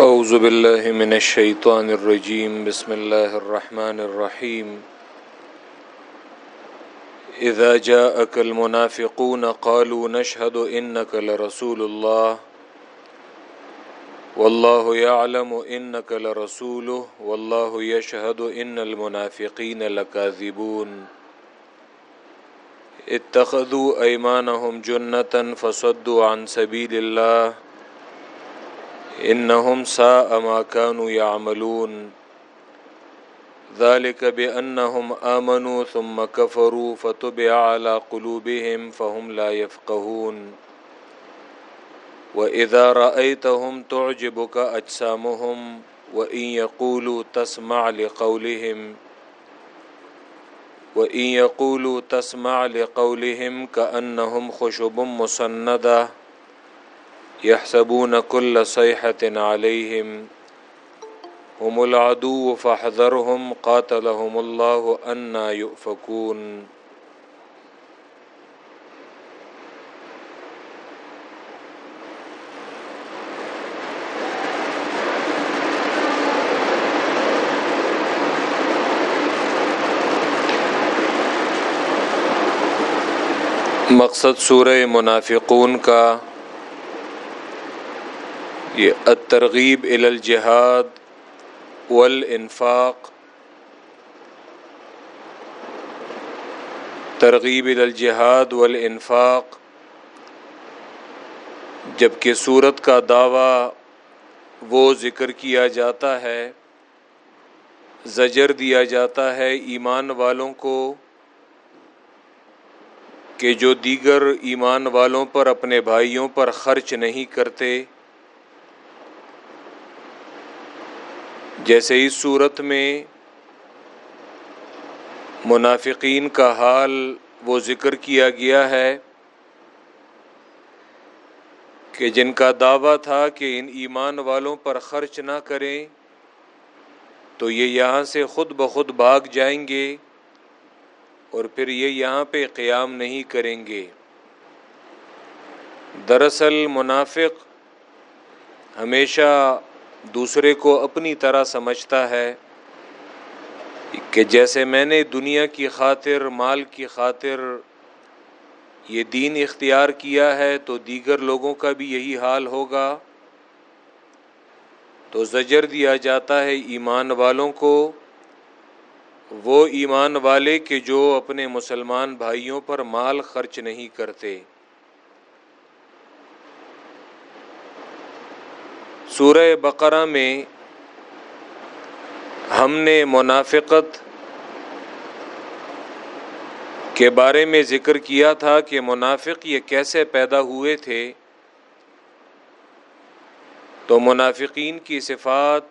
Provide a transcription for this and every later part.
اعوذ باللہ من الشیطان الرجیم بسم اللہ الرحمن الرحیم اذا جاءك المنافقون قالوا نشهد انك لرسول الله. والله يعلم انك لرسوله. والله يشهد ان المنافقين لكاذبون. اتخذوا ايمانهم جنة فصدوا عن سبيل الله. انهم ساء ما كانوا يعملون. ذلك بانهم امنوا ثم كفروا فتبع على قلوبهم فهم لا يفقهون. واذا رايتهم تعجبك اجسامهم وان يقولوا تسمع لقولهم وان يقولوا تسمع لقولهم كانهم خشب مسنده يحسبون كل صيحة عليهم هم العدو فاحذرهم قاتلهم الله أنا يؤفكون. مقصد سورہ منافقون کا یہ الترغیب ال الجہاد والانفاق، ترغیب الجہاد والانفاق، جبکہ صورت کا دعویٰ وہ ذکر کیا جاتا ہے، زجر دیا جاتا ہے ایمان والوں کو کہ جو دیگر ایمان والوں پر اپنے بھائیوں پر خرچ نہیں کرتے جیسے اس صورت میں منافقین کا حال وہ ذکر کیا گیا ہے کہ جن کا دعویٰ تھا کہ ان ایمان والوں پر خرچ نہ کریں، تو یہ یہاں سے خود بخود بھاگ جائیں گے اور پھر یہ یہاں پہ قیام نہیں کریں گے۔ دراصل منافق ہمیشہ دوسرے کو اپنی طرح سمجھتا ہے کہ جیسے میں نے دنیا کی خاطر، مال کی خاطر یہ دین اختیار کیا ہے، تو دیگر لوگوں کا بھی یہی حال ہوگا۔ تو زجر دیا جاتا ہے ایمان والوں کو، وہ ایمان والے کہ جو اپنے مسلمان بھائیوں پر مال خرچ نہیں کرتے۔ سورہ بقرہ میں ہم نے منافقت کے بارے میں ذکر کیا تھا کہ منافق یہ کیسے پیدا ہوئے تھے۔ تو منافقین کی صفات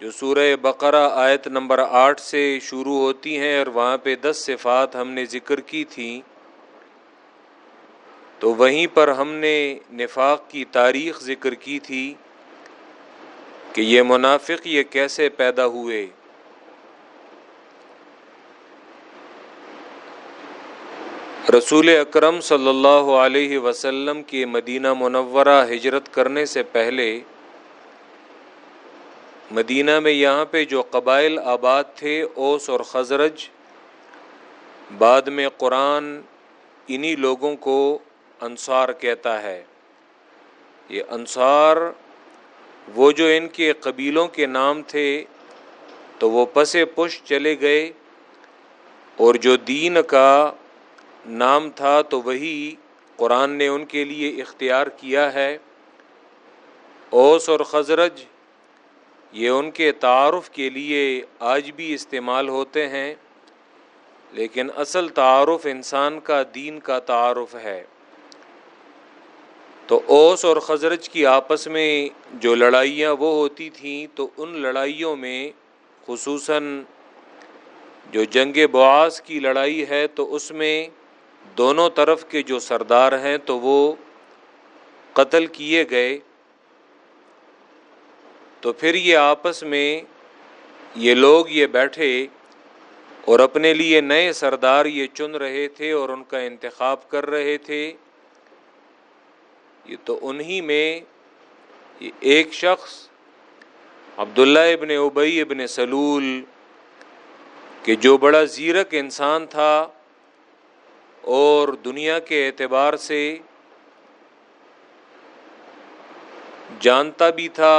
جو سورہ بقرہ آیت نمبر آٹھ سے شروع ہوتی ہیں اور وہاں پہ دس صفات ہم نے ذکر کی تھیں۔ تو وہیں پر ہم نے نفاق کی تاریخ ذکر کی تھی کہ یہ منافق یہ کیسے پیدا ہوئے۔ رسول اکرم صلی اللہ علیہ وسلم کے مدینہ منورہ ہجرت کرنے سے پہلے مدینہ میں یہاں پہ جو قبائل آباد تھے، اوس اور خزرج، بعد میں قرآن انہی لوگوں کو انصار کہتا ہے۔ یہ انصار وہ جو ان کے قبیلوں کے نام تھے، تو وہ پس پش چلے گئے اور جو دین کا نام تھا، تو وہی قرآن نے ان کے لیے اختیار کیا ہے۔ اوس اور خزرج، یہ ان کے تعارف کے لیے آج بھی استعمال ہوتے ہیں، لیکن اصل تعارف انسان کا دین کا تعارف ہے۔ تو اوس اور خزرج کی آپس میں جو لڑائیاں وہ ہوتی تھیں، تو ان لڑائیوں میں خصوصاً جو جنگ بعاث کی لڑائی ہے، تو اس میں دونوں طرف کے جو سردار ہیں، تو وہ قتل کیے گئے۔ تو پھر یہ آپس میں یہ لوگ یہ بیٹھے اور اپنے لیے نئے سردار یہ چن رہے تھے اور ان کا انتخاب کر رہے تھے۔ یہ تو انہی میں ایک شخص عبداللہ ابن ابئی ابن سلول کہ جو بڑا زیرک انسان تھا اور دنیا کے اعتبار سے جانتا بھی تھا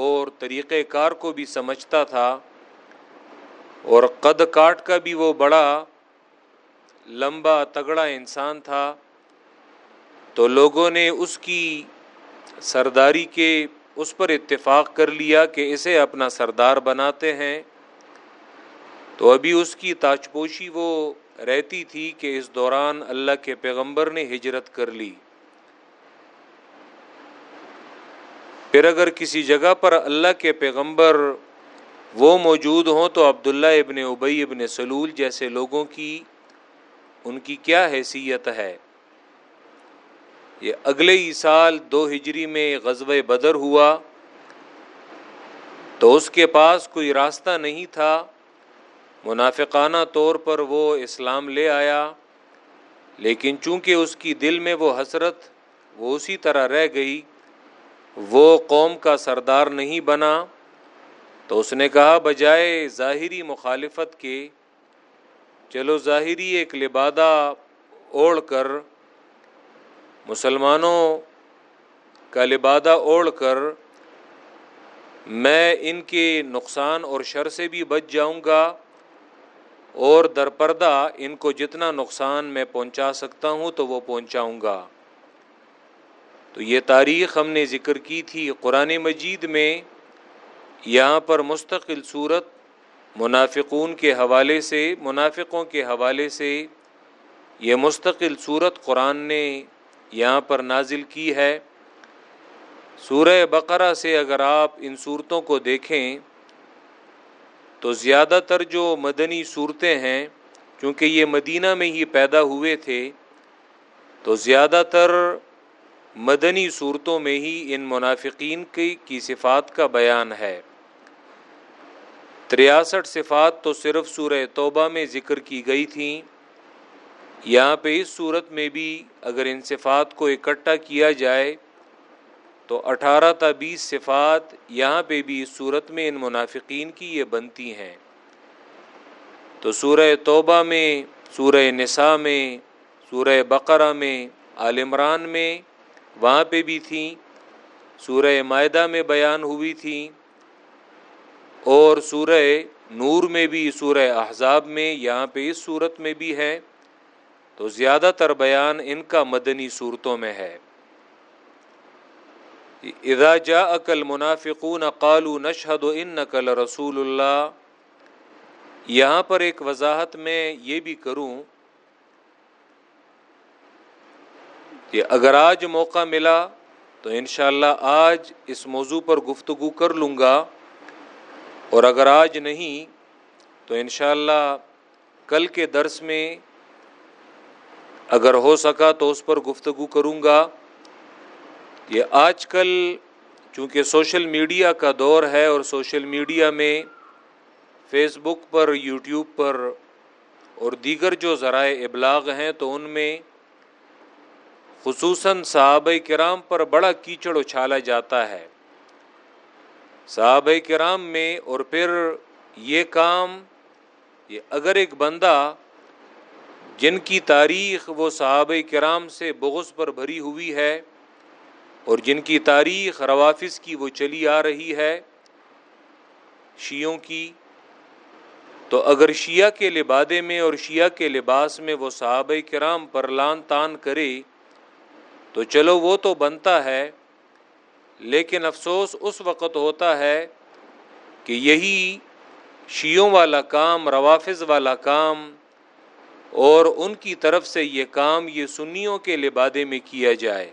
اور طریقہ کار کو بھی سمجھتا تھا اور قد کاٹ کا بھی وہ بڑا لمبا تگڑا انسان تھا تو لوگوں نے اس کی سرداری کے اس پر اتفاق کر لیا کہ اسے اپنا سردار بناتے ہیں۔ تو ابھی اس کی تاجپوشی وہ رہتی تھی کہ اس دوران اللہ کے پیغمبر نے ہجرت کر لی۔ پھر اگر کسی جگہ پر اللہ کے پیغمبر وہ موجود ہوں تو عبداللہ ابن ابئی ابن سلول جیسے لوگوں کی ان کی کیا حیثیت ہے؟ یہ اگلے ہی سال دو ہجری میں غزب بدر ہوا تو اس کے پاس کوئی راستہ نہیں تھا۔ منافقانہ طور پر وہ اسلام لے آیا، لیکن چونکہ اس کی دل میں وہ حسرت، وہ اسی طرح رہ گئی۔ وہ قوم کا سردار نہیں بنا۔ تو اس نے کہا بجائے ظاہری مخالفت کے، چلو ظاہری ایک لبادہ اوڑھ کر مسلمانوں کا لبادہ اوڑھ کر میں ان کے نقصان اور شر سے بھی بچ جاؤں گا اور درپردہ ان کو جتنا نقصان میں پہنچا سکتا ہوں تو وہ پہنچاؤں گا۔ تو یہ تاریخ ہم نے ذکر کی تھی قرآن مجید میں۔ یہاں پر مستقل صورت منافقون کے حوالے سے، منافقوں کے حوالے سے یہ مستقل صورت قرآن نے یہاں پر نازل کی ہے۔ سورہ بقرہ سے اگر آپ ان صورتوں کو دیکھیں تو زیادہ تر جو مدنی صورتیں ہیں کیونکہ یہ مدینہ میں ہی پیدا ہوئے تھے، تو زیادہ تر مدنی صورتوں میں ہی ان منافقین کی کی صفات کا بیان ہے۔ تریاسٹھ صفات تو صرف سورہ توبہ میں ذکر کی گئی تھیں۔ یہاں پہ اس صورت میں بھی اگر ان صفات کو اکٹھا کیا جائے تو اٹھارہ تا بیس صفات یہاں پہ بھی اس صورت میں ان منافقین کی یہ بنتی ہیں۔ تو سورہ توبہ میں، سورہ نساء میں، سورہ بقرہ میں عالمران میں وہاں پہ بھی تھیں۔ سورہ معدہ میں بیان ہوئی تھیں اور سورہ نور میں بھی، سورہ احزاب میں یہاں پہ اس صورت میں بھی ہے۔ تو زیادہ تر بیان ان کا مدنی صورتوں میں ہے۔ اذا جا عقل منافقون قالو نشہد ان نقل رسول اللہ، یہاں پر ایک وضاحت میں یہ بھی کروں کہ اگر آج موقع ملا تو انشاءاللہ آج اس موضوع پر گفتگو کر لوں گا، اور اگر آج نہیں تو انشاءاللہ کل کے درس میں اگر ہو سکا تو اس پر گفتگو کروں گا۔ یہ آج کل چونکہ سوشل میڈیا کا دور ہے اور سوشل میڈیا میں فیس بک پر، یوٹیوب پر اور دیگر جو ذرائع ابلاغ ہیں تو ان میں خصوصاً صحابہ کرام پر بڑا کیچڑ اچھالا جاتا ہے۔ صحابہ کرام میں اور پھر یہ کام، یہ اگر ایک بندہ جن کی تاریخ وہ صحابہ کرام سے بغض پر بھری ہوئی ہے اور جن کی تاریخ روافظ کی وہ چلی آ رہی ہے شیعوں کی، تو اگر شیعہ کے لبادے میں اور شیعہ کے لباس میں وہ صحابہ کرام پر لان تان کرے، تو چلو وہ تو بنتا ہے، لیکن افسوس اس وقت ہوتا ہے کہ یہی شیعوں والا کام، روافظ والا کام اور ان کی طرف سے یہ کام یہ سنیوں کے لبادے میں کیا جائے۔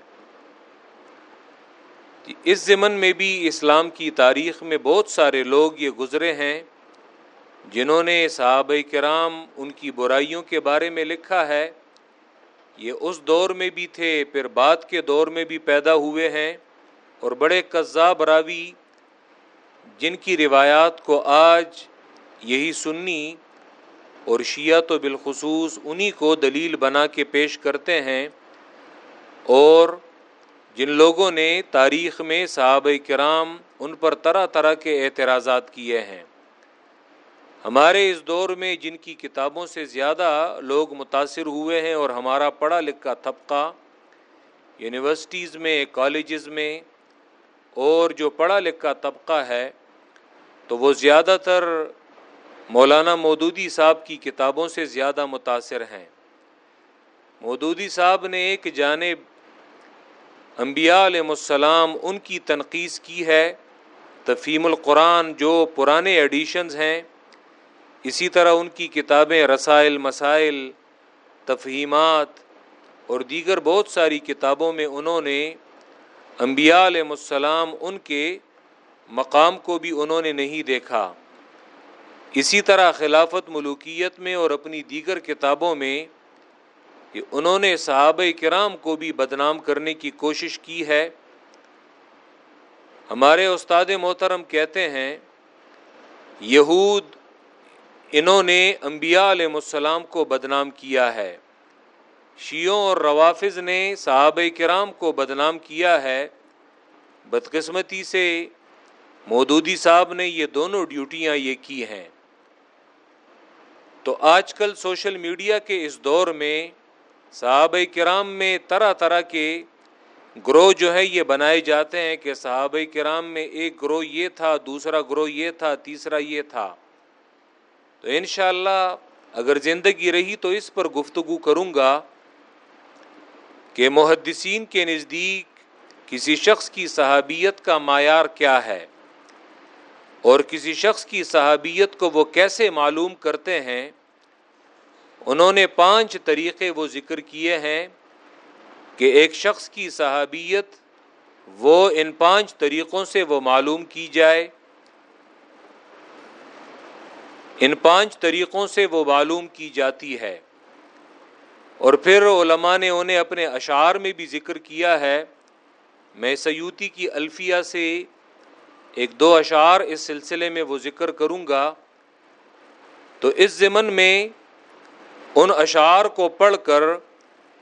اس ضمن میں بھی اسلام کی تاریخ میں بہت سارے لوگ یہ گزرے ہیں، جنہوں نے صحابہ کرام ان کی برائیوں کے بارے میں لکھا ہے۔ یہ اس دور میں بھی تھے، پھر بعد کے دور میں بھی پیدا ہوئے ہیں۔ اور بڑے قذاب راوی، جن کی روایات کو آج یہی سنی اور شیعہ تو بالخصوص انہی کو دلیل بنا کے پیش کرتے ہیں اور جن لوگوں نے تاریخ میں صحابہ کرام ان پر طرح طرح کے اعتراضات کیے ہیں۔ ہمارے اس دور میں جن کی کتابوں سے زیادہ لوگ متاثر ہوئے ہیں اور ہمارا پڑھا لکھا طبقہ یونیورسٹیز میں، کالجز میں اور جو پڑھا لکھا طبقہ ہے تو وہ زیادہ تر مولانا مودودی صاحب کی کتابوں سے زیادہ متاثر ہیں۔ مودودی صاحب نے ایک جانب انبیاء علیہ السلام ان کی تنقید کی ہے، تفہیم القرآن جو پرانے ایڈیشنز ہیں، اسی طرح ان کی کتابیں رسائل، مسائل، تفہیمات اور دیگر بہت ساری کتابوں میں انہوں نے انبیاء علیہ السلام ان کے مقام کو بھی انہوں نے نہیں دیکھا۔ اسی طرح خلافت ملوکیت میں اور اپنی دیگر کتابوں میں کہ انہوں نے صحابہ کرام کو بھی بدنام کرنے کی کوشش کی ہے۔ ہمارے استاد محترم کہتے ہیں، یہود انہوں نے انبیاء علیہ السلام کو بدنام کیا ہے۔ شیعوں اور روافظ نے صحابہ کرام کو بدنام کیا ہے۔ بدقسمتی سے مودودی صاحب نے یہ دونوں ڈیوٹیاں یہ کی ہیں۔ تو آج کل سوشل میڈیا کے اس دور میں صحابہ کرام میں طرح طرح کے گروہ جو ہے یہ بنائے جاتے ہیں کہ صحابہ کرام میں ایک گروہ یہ تھا، دوسرا گروہ یہ تھا، تیسرا یہ تھا۔ تو انشاءاللہ اگر زندگی رہی تو اس پر گفتگو کروں گا کہ محدثین کے نزدیک کسی شخص کی صحابیت کا معیار کیا ہے۔ اور کسی شخص کی صحابیت کو وہ کیسے معلوم کرتے ہیں؟ انہوں نے پانچ طریقے وہ ذکر کیے ہیں کہ ایک شخص کی صحابیت وہ ان پانچ طریقوں سے وہ معلوم کی جائے۔ ان پانچ طریقوں سے وہ معلوم کی جاتی ہے۔ اور پھر علماء نے انہیں اپنے اشعار میں بھی ذکر کیا ہے۔ میں سیوتی کی الفیہ سے ایک دو اشعار اس سلسلے میں وہ ذکر کروں گا تو اس ضمن میں ان اشعار کو پڑھ کر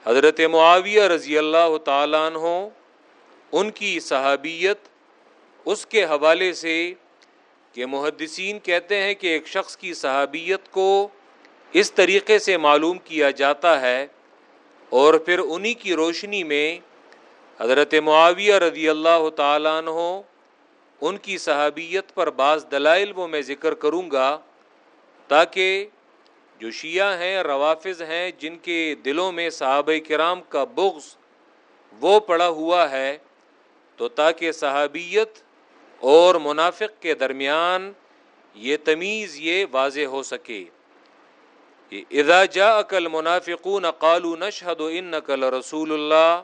حضرت معاویہ رضی اللہ تعالیٰ عنہ، ان کی صحابیت، اس کے حوالے سے کہ محدثین کہتے ہیں کہ ایک شخص کی صحابیت کو اس طریقے سے معلوم کیا جاتا ہے اور پھر انہی کی روشنی میں حضرت معاویہ رضی اللہ تعالیٰ عنہ ان کی صحابیت پر بعض دلائل وہ میں ذکر کروں گا تاکہ جو شیعہ ہیں، روافظ ہیں، جن کے دلوں میں صحابہ کرام کا بغض وہ پڑا ہوا ہے، تو تاکہ صحابیت اور منافق کے درمیان یہ تمیز، یہ واضح ہو سکے۔ اذا جا عقل منافقون قالو نشہد ان نقل رسول اللہ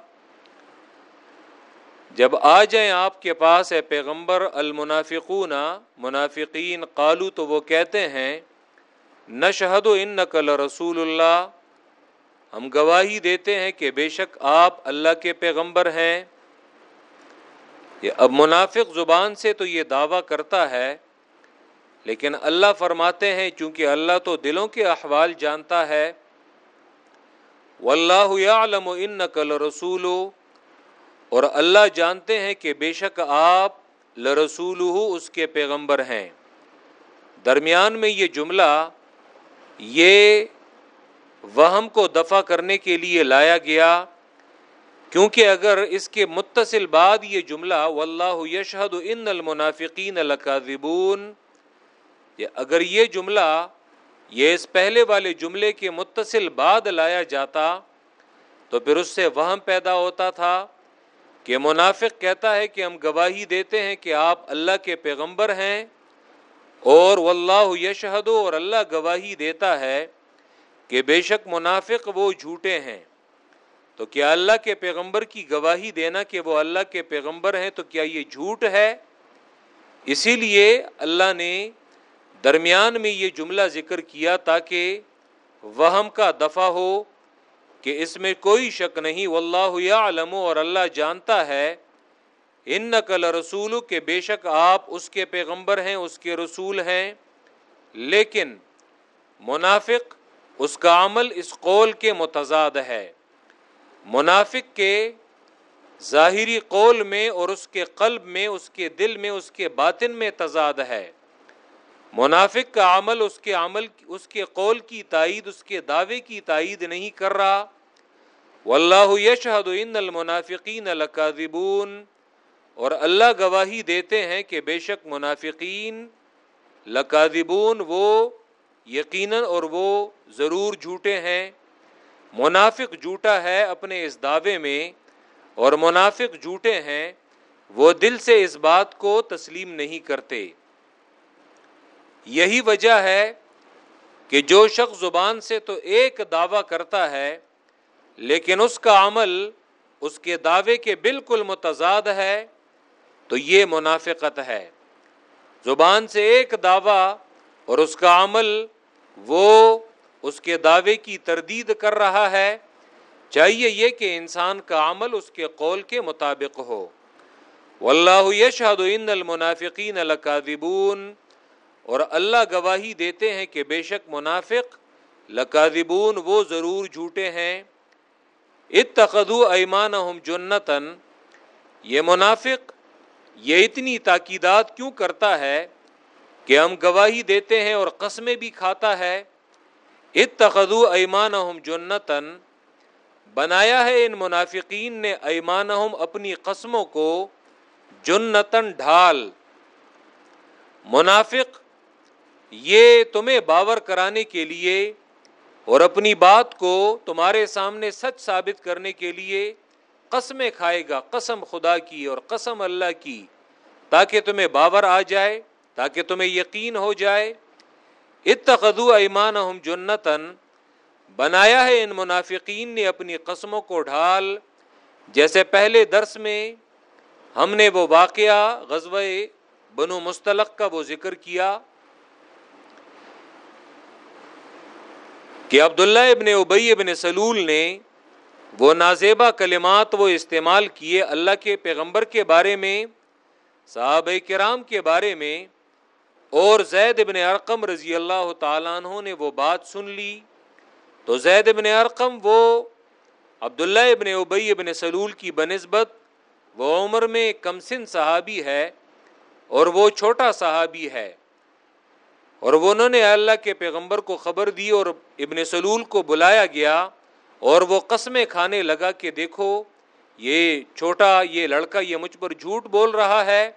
جب آ جائیں آپ کے پاس ہے پیغمبر المنافقون، منافقین، قالو تو وہ کہتے ہیں نہ شہد و ان نقل رسول اللہ، ہم گواہی دیتے ہیں کہ بے شک آپ اللہ کے پیغمبر ہیں۔ یہ اب منافق زبان سے تو یہ دعویٰ کرتا ہے، لیکن اللہ فرماتے ہیں، چونکہ اللہ تو دلوں کے احوال جانتا ہے، واللہ یعلم ان نقل رسول اور اللہ جانتے ہیں کہ بے شک آپ لرسول اس کے پیغمبر ہیں۔ درمیان میں یہ جملہ یہ وہم کو دفع کرنے کے لیے لایا گیا، کیونکہ اگر اس کے متصل بعد یہ جملہ واللہ یشہد ان المنافقین لکاذبون اگر یہ جملہ یہ اس پہلے والے جملے کے متصل بعد لایا جاتا تو پھر اس سے وہم پیدا ہوتا تھا۔ کہ منافق کہتا ہے کہ ہم گواہی دیتے ہیں کہ آپ اللہ کے پیغمبر ہیں اور واللہ یشہد اور اللہ گواہی دیتا ہے کہ بے شک منافق وہ جھوٹے ہیں۔ تو کیا اللہ کے پیغمبر کی گواہی دینا کہ وہ اللہ کے پیغمبر ہیں تو کیا یہ جھوٹ ہے؟ اسی لیے اللہ نے درمیان میں یہ جملہ ذکر کیا تاکہ وہم کا دفع ہو کہ اس میں کوئی شک نہیں، واللہ یعلم اور اللہ جانتا ہے۔ ان نقل رسول کے بے شک آپ اس کے پیغمبر ہیں، اس کے رسول ہیں۔ لیکن منافق اس کا عمل، اس قول کے متضاد ہے۔ منافق کے ظاہری قول میں اور اس کے قلب میں، اس کے دل میں، اس کے باطن میں تضاد ہے۔ منافق کا عمل اس کے عمل اس کے قول کی تائید، اس کے دعوے کی تائید نہیں کر رہا۔ واللہ یشہد ان المنافقین لکاذبون۔ اور اللہ گواہی دیتے ہیں کہ بے شک منافقین لکاذبون، وہ یقیناً اور وہ ضرور جھوٹے ہیں۔ منافق جھوٹا ہے اپنے اس دعوے میں، اور منافق جھوٹے ہیں، وہ دل سے اس بات کو تسلیم نہیں کرتے۔ یہی وجہ ہے کہ جو شخص زبان سے تو ایک دعویٰ کرتا ہے، لیکن اس کا عمل اس کے دعوے کے بالکل متضاد ہے، تو یہ منافقت ہے۔ زبان سے ایک دعویٰ اور اس کا عمل وہ اس کے دعوے کی تردید کر رہا ہے۔ چاہیے یہ کہ انسان کا عمل اس کے قول کے مطابق ہو۔ واللہ یشہد ان المنافقین لکاذبون اور اللہ گواہی دیتے ہیں کہ بے شک منافق لکاذبون، وہ ضرور جھوٹے ہیں۔ اتخذو ایمانہم جنتن یہ منافق یہ اتنی تاکیدات کیوں کرتا ہے کہ ہم گواہی دیتے ہیں اور قسمیں بھی کھاتا ہے؟ اتخذو ایمانہم جنتن بنایا ہے ان منافقین نے ایمانہم اپنی قسموں کو جنتن ڈھال۔ منافق یہ تمہیں باور کرانے کے لیے اور اپنی بات کو تمہارے سامنے سچ ثابت کرنے کے لیے قسمیں کھائے گا، قسم خدا کی اور قسم اللہ کی، تاکہ تمہیں باور آ جائے، تاکہ تمہیں یقین ہو جائے۔ اتخذو ایمانہم جنتن بنایا ہے ان منافقین نے اپنی قسموں کو ڈھال۔ جیسے پہلے درس میں ہم نے وہ واقعہ غزوہ بنو مستلق کا وہ ذکر کیا۔ کہ عبداللہ ابن ابئی ابن سلول نے وہ نازیبہ کلمات وہ استعمال کیے اللہ کے پیغمبر کے بارے میں، صحابہ کرام کے بارے میں، اور زید ابن ارقم رضی اللہ تعالیٰ عنہ نے وہ بات سن لی۔ تو زید ابن ارقم وہ عبداللہ ابن ابئی ابن سلول کی بنسبت وہ عمر میں کمسن صحابی ہے اور وہ چھوٹا صحابی ہے۔ اور وہ انہوں نے اللہ کے پیغمبر کو خبر دی اور ابن سلول کو بلایا گیا اور وہ قسمیں کھانے لگا کہ دیکھو، یہ چھوٹا، یہ لڑکا، یہ مجھ پر جھوٹ بول رہا ہے۔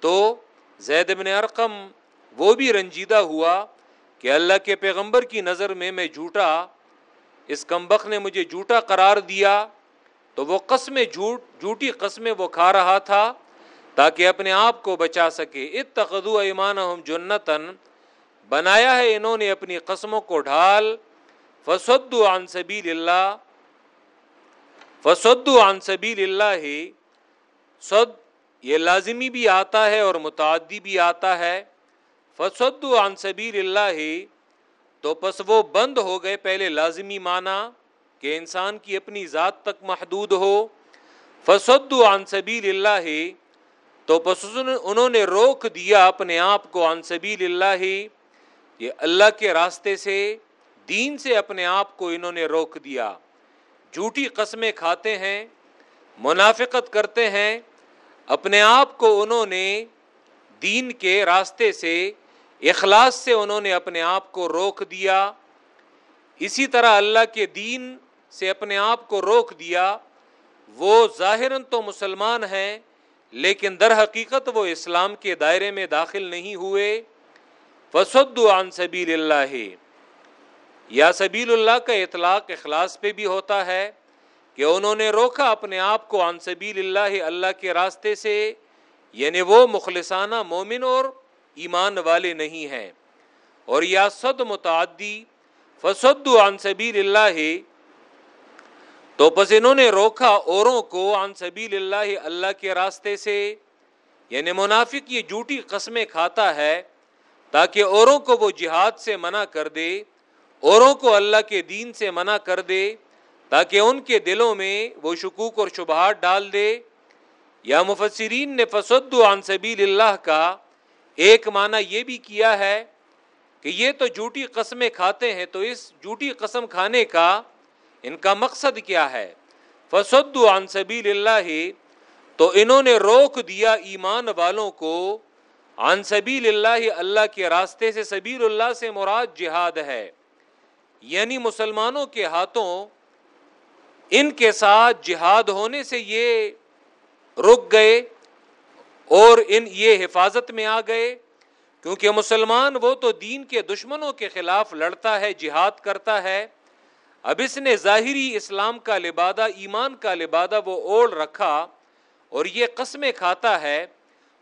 تو زید ابن ارقم وہ بھی رنجیدہ ہوا کہ اللہ کے پیغمبر کی نظر میں میں جھوٹا، اس کمبخ نے مجھے جھوٹا قرار دیا۔ تو وہ قسمیں جھوٹ، جھوٹی قسمیں وہ کھا رہا تھا۔ تاکہ اپنے آپ کو بچا سکے۔ اتخذو ایمانہم جنتن بنایا ہے انہوں نے اپنی قسموں کو ڈھال۔ فسدو عن سبیل اللہ فسدو عن سبیل اللہ صد، یہ لازمی بھی آتا ہے اور متعدی بھی آتا ہے۔ فسدو عن سبیل اللہ تو پس وہ بند ہو گئے، پہلے لازمی معنی کہ انسان کی اپنی ذات تک محدود ہو۔ فسدو عن سبیل اللہ تو بس انہوں نے روک دیا اپنے آپ کو عن سبیل اللہ، یہ اللہ کے راستے سے، دین سے اپنے آپ کو انہوں نے روک دیا۔ جھوٹی قسمیں کھاتے ہیں، منافقت کرتے ہیں۔ اپنے آپ کو انہوں نے دین کے راستے سے، اخلاص سے انہوں نے اپنے آپ کو روک دیا۔ اسی طرح اللہ کے دین سے اپنے آپ کو روک دیا۔ وہ ظاہراً تو مسلمان ہیں لیکن در حقیقت وہ اسلام کے دائرے میں داخل نہیں ہوئے۔ فسد عن سبیل اللہ۔ یا سبیل اللہ کا اطلاق اخلاص پہ بھی ہوتا ہے کہ انہوں نے روکا اپنے آپ کو عن سبیل اللہ اللہ کے راستے سے یعنی وہ مخلصانہ مومن اور ایمان والے نہیں ہیں۔ اور یا صد متعدی فسد عن سبیل اللہ۔ تو بس انہوں نے روکا اوروں کو عن سبیل اللہ اللہ کے راستے سے۔ یعنی منافق یہ جھوٹی قسمیں کھاتا ہے تاکہ اوروں کو وہ جہاد سے منع کر دے، اوروں کو اللہ کے دین سے منع کر دے تاکہ ان کے دلوں میں وہ شکوک اور شبہات ڈال دے۔ یا مفسرین نے فسد عن سبیل اللہ کا ایک معنی یہ بھی کیا ہے کہ یہ تو جھوٹی قسمیں کھاتے ہیں تو اس جھوٹی قسم کھانے کا ان کا مقصد کیا ہے؟ فسد عن سبیل اللہ تو انہوں نے روک دیا ایمان والوں کو۔ عن سبیل اللہ اللہ کے راستے سے، سبیل اللہ سے مراد جہاد ہے۔ یعنی مسلمانوں کے ہاتھوں ان کے ساتھ جہاد ہونے سے یہ رک گئے اور ان یہ حفاظت میں آ گئے۔ کیونکہ مسلمان وہ تو دین کے دشمنوں کے خلاف لڑتا ہے، جہاد کرتا ہے۔ اب اس نے ظاہری اسلام کا لبادہ، ایمان کا لبادہ وہ اوڑھ رکھا اور یہ قسمیں کھاتا ہے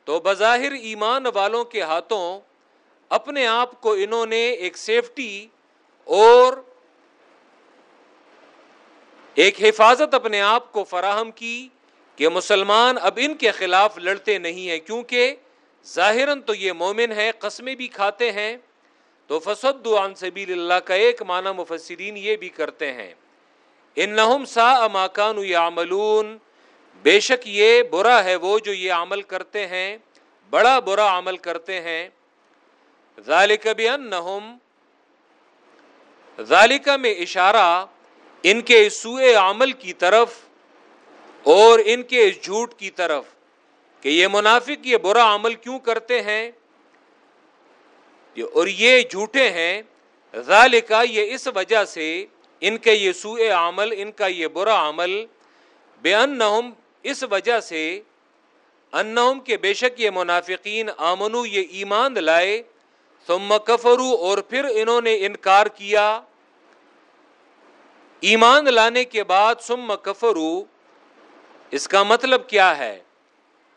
تو بظاہر ایمان والوں کے ہاتھوں اپنے آپ کو انہوں نے ایک سیفٹی اور ایک حفاظت اپنے آپ کو فراہم کی کہ مسلمان اب ان کے خلاف لڑتے نہیں ہیں کیونکہ ظاہراً تو یہ مومن ہے قسمیں بھی کھاتے ہیں۔ تو فسد عن سبیل اللہ کا ایک معنی مفسرین یہ بھی کرتے ہیں ان سا اماکان یعملون، بے شک یہ برا ہے وہ جو یہ عمل کرتے ہیں، بڑا برا عمل کرتے ہیں۔ ذالک بانہم، ذالک میں اشارہ ان کے سوئے عمل کی طرف اور ان کے جھوٹ کی طرف کہ یہ منافق یہ برا عمل کیوں کرتے ہیں۔ اور یہ جھوٹے ہیں۔ ذالکا یہ اس وجہ سے ان کے یہ سوئے عمل، ان کا یہ برا عمل بے انہم اس وجہ سے انہم کے بے شک یہ منافقین آمنو، یہ ایمان لائے۔ ثم کفرو اور پھر انہوں نے انکار کیا۔ ایمان لانے کے بعد سم کفرو اس کا مطلب کیا ہے؟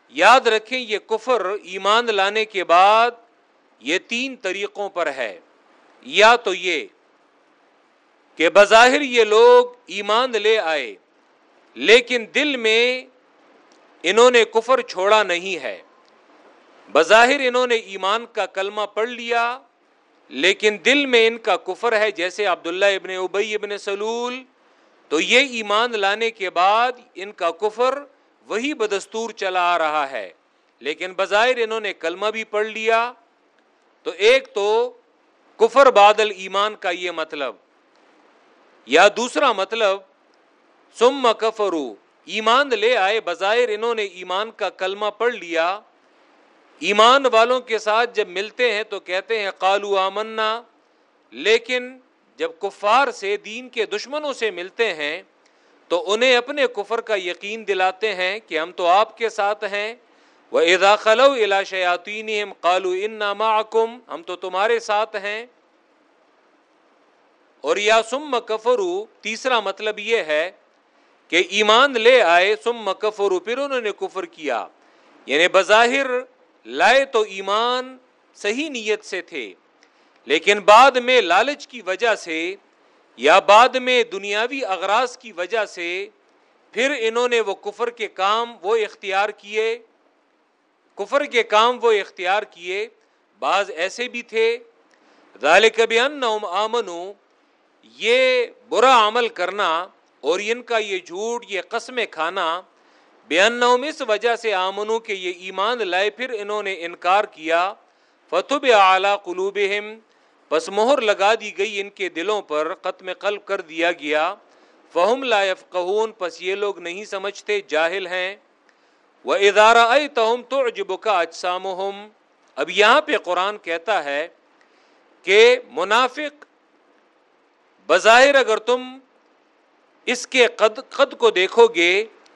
یاد رکھیں یہ کفر ایمان لانے کے بعد یہ تین طریقوں پر ہے۔ یا تو یہ کہ بظاہر یہ لوگ ایمان لے آئے، لیکن دل میں انہوں نے کفر چھوڑا نہیں ہے۔ بظاہر انہوں نے ایمان کا کلمہ پڑھ لیا، لیکن دل میں ان کا کفر ہے، جیسے عبداللہ ابن ابئی ابن سلول۔ تو یہ ایمان لانے کے بعد ان کا کفر وہی بدستور چلا آ رہا ہے۔ لیکن بظاہر انہوں نے کلمہ بھی پڑھ لیا تو ایک تو کفر بادل ایمان کا یہ مطلب یا دوسرا مطلب سم کفرو ایمان لے آئے بظاہر انہوں نے ایمان کا کلمہ پڑھ لیا۔ ایمان والوں کے ساتھ جب ملتے ہیں تو کہتے ہیں قالو آمنا۔ لیکن جب کفار سے، دین کے دشمنوں سے ملتے ہیں تو انہیں اپنے کفر کا یقین دلاتے ہیں کہ ہم تو آپ کے ساتھ ہیں۔ وہ ادا خلو الا شیاتی قالو ان معکم ہم تو تمہارے ساتھ ہیں۔ اور یا سم کفرو تیسرا مطلب یہ ہے کہ ایمان لے آئے سم کفرو پھر انہوں نے کفر کیا۔ یعنی بظاہر لائے تو ایمان صحیح نیت سے تھے، لیکن بعد میں لالچ کی وجہ سے یا بعد میں دنیاوی اغراض کی وجہ سے، پھر انہوں نے وہ کفر کے کام، وہ اختیار کیے۔ کفر کے کام وہ اختیار کیے، بعض ایسے بھی تھے۔ ذالک بانہم آمنو، یہ برا عمل کرنا اور ان کا یہ جھوٹ، یہ قسمیں کھانا بیانہم اس وجہ سے آمنو کہ یہ ایمان لائے، پھر انہوں نے انکار کیا۔ فتب اعلی قلوبہم پس مہر لگا دی گئی ان کے دلوں پر ختم قلب کر دیا گیا۔ فہم لا یفقہون پس یہ لوگ نہیں سمجھتے، جاہل ہیں۔ وہ ادارہ اے تہم تو عجب کا اجسام اب یہاں پہ قرآن کہتا ہے کہ منافق، بظاہر اگر تم اس کے قد قد کو دیکھو گے،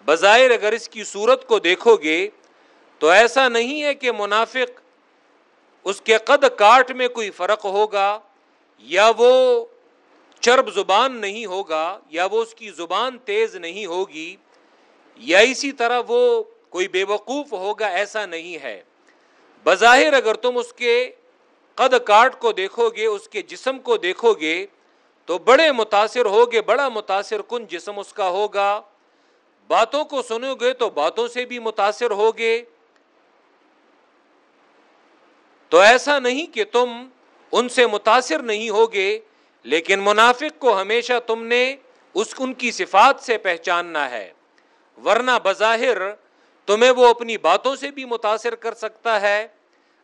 بظاہر اگر اس کی صورت کو دیکھو گے، تو ایسا نہیں ہے کہ منافق اس کے قد کاٹ میں کوئی فرق ہوگا، یا وہ چرب زبان نہیں ہوگا، یا وہ اس کی زبان تیز نہیں ہوگی، یا اسی طرح وہ کوئی بے وقوف ہوگا ایسا نہیں ہے۔ بظاہر اگر تم اس کے قد کاٹ کو دیکھو گے، اس کے جسم کو دیکھو گے، تو بڑے متاثر ہوگے، بڑا متاثر کن جسم اس کا ہوگا۔ باتوں کو سنو گے تو باتوں سے بھی متاثر ہوگے۔ تو ایسا نہیں کہ تم ان سے متاثر نہیں ہوگے، لیکن منافق کو ہمیشہ تم نے اس ان کی صفات سے پہچاننا ہے۔ ورنہ بظاہر تمہیں وہ اپنی باتوں سے بھی متاثر کر سکتا ہے،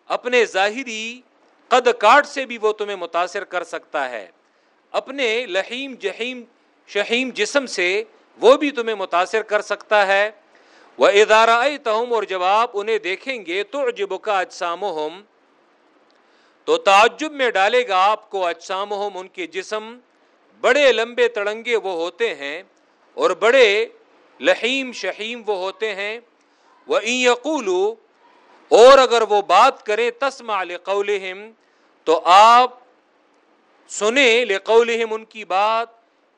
اپنے ظاہری قد کاٹ سے بھی وہ تمہیں متاثر کر سکتا ہے۔ اپنے لحیم جہیم شہیم جسم سے وہ بھی تمہیں متاثر کر سکتا ہے۔ وہ ادارہ تہم اور جب آپ انہیں دیکھیں گے تو جب کا اجسام تو تعجب میں ڈالے گا آپ کو اجسام ان کے جسم بڑے لمبے تڑنگے وہ ہوتے ہیں اور بڑے لحیم شہیم وہ ہوتے ہیں۔ وہ یقول اور اگر وہ بات کریں تسما لقولہم، تو آپ سنیں لقولہم ان کی بات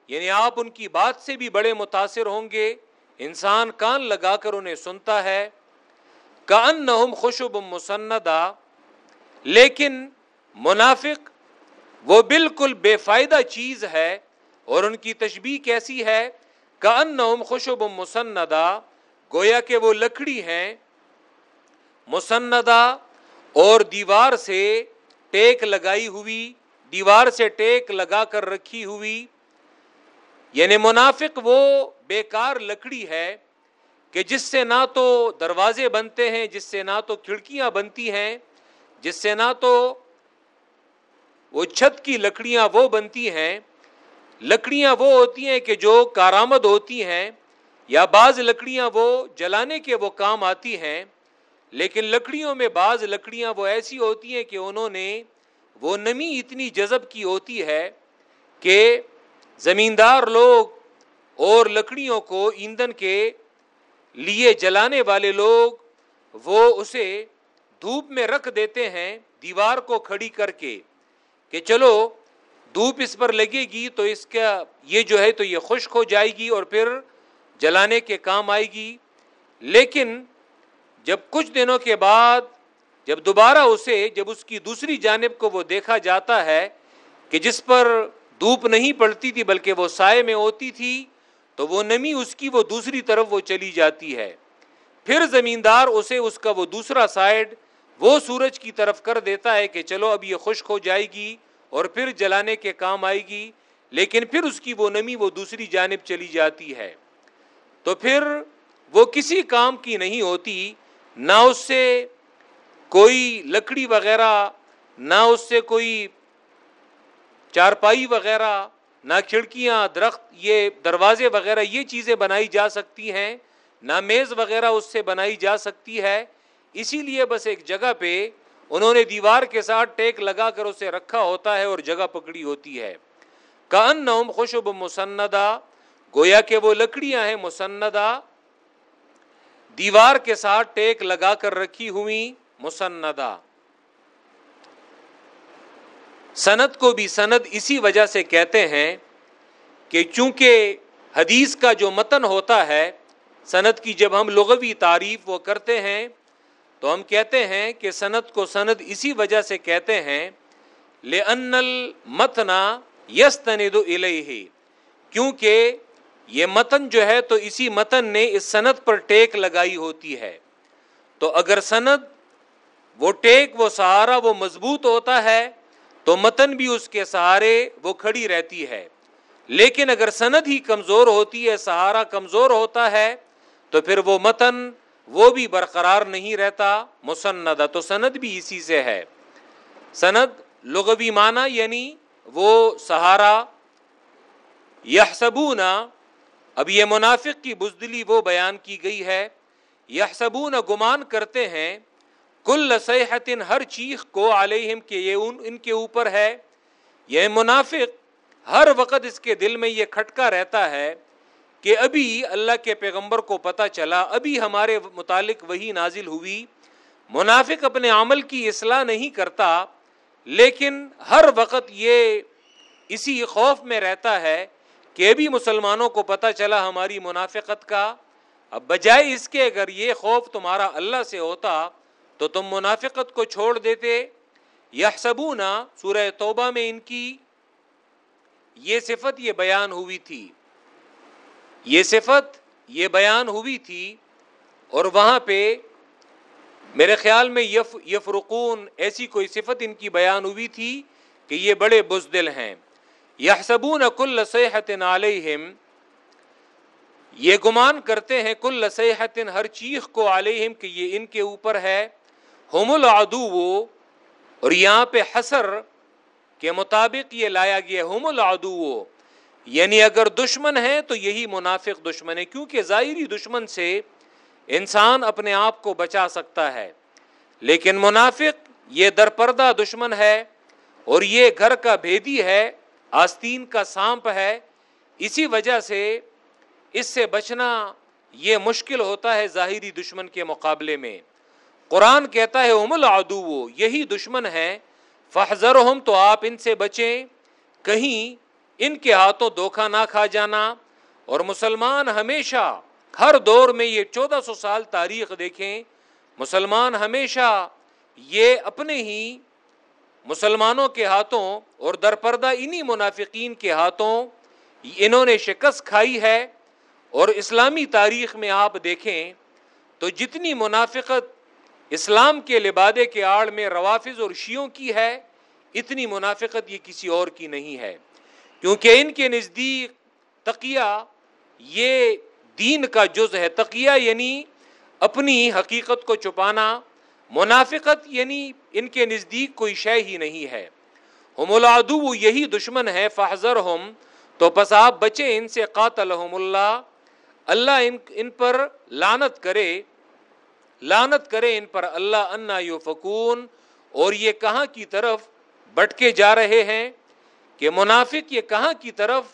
یعنی آپ ان کی بات سے بھی بڑے متاثر ہوں گے، انسان کان لگا کر انہیں سنتا ہے۔ کان نہ خوشب مسندا لیکن منافق وہ بالکل بے فائدہ چیز ہے اور ان کی تشبیح کیسی ہے؟ کان نہ خوشب مسندا گویا کہ وہ لکڑی ہیں مسندا اور دیوار سے ٹیک لگائی ہوئی، دیوار سے ٹیک لگا کر رکھی ہوئی۔ یعنی منافق وہ بیکار لکڑی ہے کہ جس سے نہ تو دروازے بنتے ہیں، جس سے نہ تو کھڑکیاں بنتی ہیں، جس سے نہ تو وہ چھت کی لکڑیاں وہ بنتی ہیں۔ لکڑیاں وہ ہوتی ہیں کہ جو کارآمد ہوتی ہیں۔ یا بعض لکڑیاں وہ جلانے کے وہ کام آتی ہیں، لیکن لکڑیوں میں بعض لکڑیاں وہ ایسی ہوتی ہیں کہ انہوں نے وہ نمی اتنی جذب کی ہوتی ہے کہ زمیندار لوگ اور لکڑیوں کو ایندھن کے لیے جلانے والے لوگ وہ اسے دھوپ میں رکھ دیتے ہیں دیوار کو کھڑی کر کے کہ چلو دھوپ اس پر لگے گی تو اس کا یہ جو ہے تو یہ خشک ہو جائے گی اور پھر جلانے کے کام آئے گی۔ لیکن جب کچھ دنوں کے بعد، جب دوبارہ اسے، جب اس کی دوسری جانب کو وہ دیکھا جاتا ہے کہ جس پر دھوپ نہیں پڑتی تھی، بلکہ وہ سائے میں ہوتی تھی، تو وہ نمی اس کی، وہ دوسری طرف وہ چلی جاتی ہے۔ پھر زمیندار اسے، اس کا وہ دوسرا سائڈ وہ سورج کی طرف کر دیتا ہے کہ چلو اب یہ خشک ہو جائے گی اور پھر جلانے کے کام آئے گی۔ لیکن پھر اس کی وہ نمی، وہ دوسری جانب چلی جاتی ہے۔ تو پھر وہ کسی کام کی نہیں ہوتی، نہ اس سے کوئی لکڑی وغیرہ، نہ اس سے کوئی چارپائی وغیرہ، نہ کھڑکیاں، درخت، یہ دروازے وغیرہ، یہ چیزیں بنائی جا سکتی ہیں، نہ میز وغیرہ اس سے بنائی جا سکتی ہے۔ اسی لیے بس ایک جگہ پہ انہوں نے دیوار کے ساتھ ٹیک لگا کر اسے رکھا ہوتا ہے اور جگہ پکڑی ہوتی ہے۔ کان نوم خوشب مسندا گویا کہ وہ لکڑیاں ہیں مسندا دیوار کے ساتھ ٹیک لگا کر رکھی ہوئی مسندا سند کو بھی سند اسی وجہ سے کہتے ہیں کہ چونکہ حدیث کا جو متن ہوتا ہے، سند کی جب ہم لغوی تعریف وہ کرتے ہیں، تو ہم کہتے ہیں کہ سند کو سند اسی وجہ سے کہتے ہیں لے انل متنا یس تند کیونکہ یہ متن جو ہے تو اسی متن نے اس سند پر ٹیک لگائی ہوتی ہے۔ تو اگر سند وہ ٹیک، وہ سہارا، وہ مضبوط ہوتا ہے، تو متن بھی اس کے سہارے وہ کھڑی رہتی ہے۔ لیکن اگر سند ہی کمزور ہوتی ہے، سہارا کمزور ہوتا ہے، تو پھر وہ متن وہ بھی برقرار نہیں رہتا۔ مسندہ تو سند بھی اسی سے ہے۔ سند لغوی معنی یعنی وہ سہارا یہ اب یہ منافق کی بزدلی وہ بیان کی گئی ہے یہ گمان کرتے ہیں، کل صحت ہر چیخ کو علیہم کہ یہ ان ان کے اوپر ہے۔ یہ منافق ہر وقت اس کے دل میں یہ کھٹکا رہتا ہے کہ ابھی اللہ کے پیغمبر کو پتہ چلا، ابھی ہمارے متعلق وہی نازل ہوئی۔ منافق اپنے عمل کی اصلاح نہیں کرتا، لیکن ہر وقت یہ اسی خوف میں رہتا ہے کہ ابھی مسلمانوں کو پتہ چلا ہماری منافقت کا، اب بجائے اس کے اگر یہ خوف تمہارا اللہ سے ہوتا تو تم منافقت کو چھوڑ دیتے۔ یہ سورہ توبہ میں ان کی یہ صفت یہ بیان ہوئی تھی۔ یہ صفت یہ بیان ہوئی تھی اور وہاں پہ میرے خیال میں یف، یفرقون، ایسی کوئی صفت ان کی بیان ہوئی تھی کہ یہ بڑے بزدل ہیں۔ یحسبون کل صحت علیہم، یہ گمان کرتے ہیں کل صحت ہر چیخ کو علیہم کہ یہ ان کے اوپر ہے ہوم العدو، اور یہاں پہ حسر کے مطابق یہ لایا گیا ہوم العدو۔ یعنی اگر دشمن ہے تو یہی منافق دشمن ہے کیونکہ ظاہری دشمن سے انسان اپنے آپ کو بچا سکتا ہے۔ لیکن منافق، یہ درپردہ دشمن ہے، اور یہ گھر کا بھیدی ہے۔ آستین کا سانپ ہے، اسی وجہ سے اس سے بچنا یہ مشکل ہوتا ہے ظاہری دشمن کے مقابلے میں۔ قرآن کہتا ہے ام العدو، یہی دشمن ہے فحضر تو آپ ان سے بچیں۔ کہیں ان کے ہاتھوں دھوکہ نہ کھا جانا۔ اور مسلمان ہمیشہ، ہر دور میں یہ چودہ سو سال تاریخ دیکھیں، مسلمان ہمیشہ یہ اپنے ہی مسلمانوں کے ہاتھوں اور درپردہ انہی منافقین کے ہاتھوں انہوں نے شکست کھائی ہے اور اسلامی تاریخ میں آپ دیکھیں تو جتنی منافقت اسلام کے لبادے کے آڑ میں روافظ اور شیوں کی ہے، اتنی منافقت یہ کسی اور کی نہیں ہے۔ کیونکہ ان کے نزدیک تقیہ یہ دین کا جز ہے۔ تقیہ یعنی اپنی حقیقت کو چھپانا، منافقت یعنی ان کے نزدیک کوئی شے ہی نہیں ہے۔ ہم العدو یہی دشمن ہے فحضر ہم تو پس آپ بچے ان سے قاتل اللہ۔ اللہ ان ان پر لانت کرے۔ لانت کرے ان پر اللہ، انا یو فکون اور یہ کہاں کی طرف بٹکے جا رہے ہیں؟ کہ منافق یہ کہاں کی طرف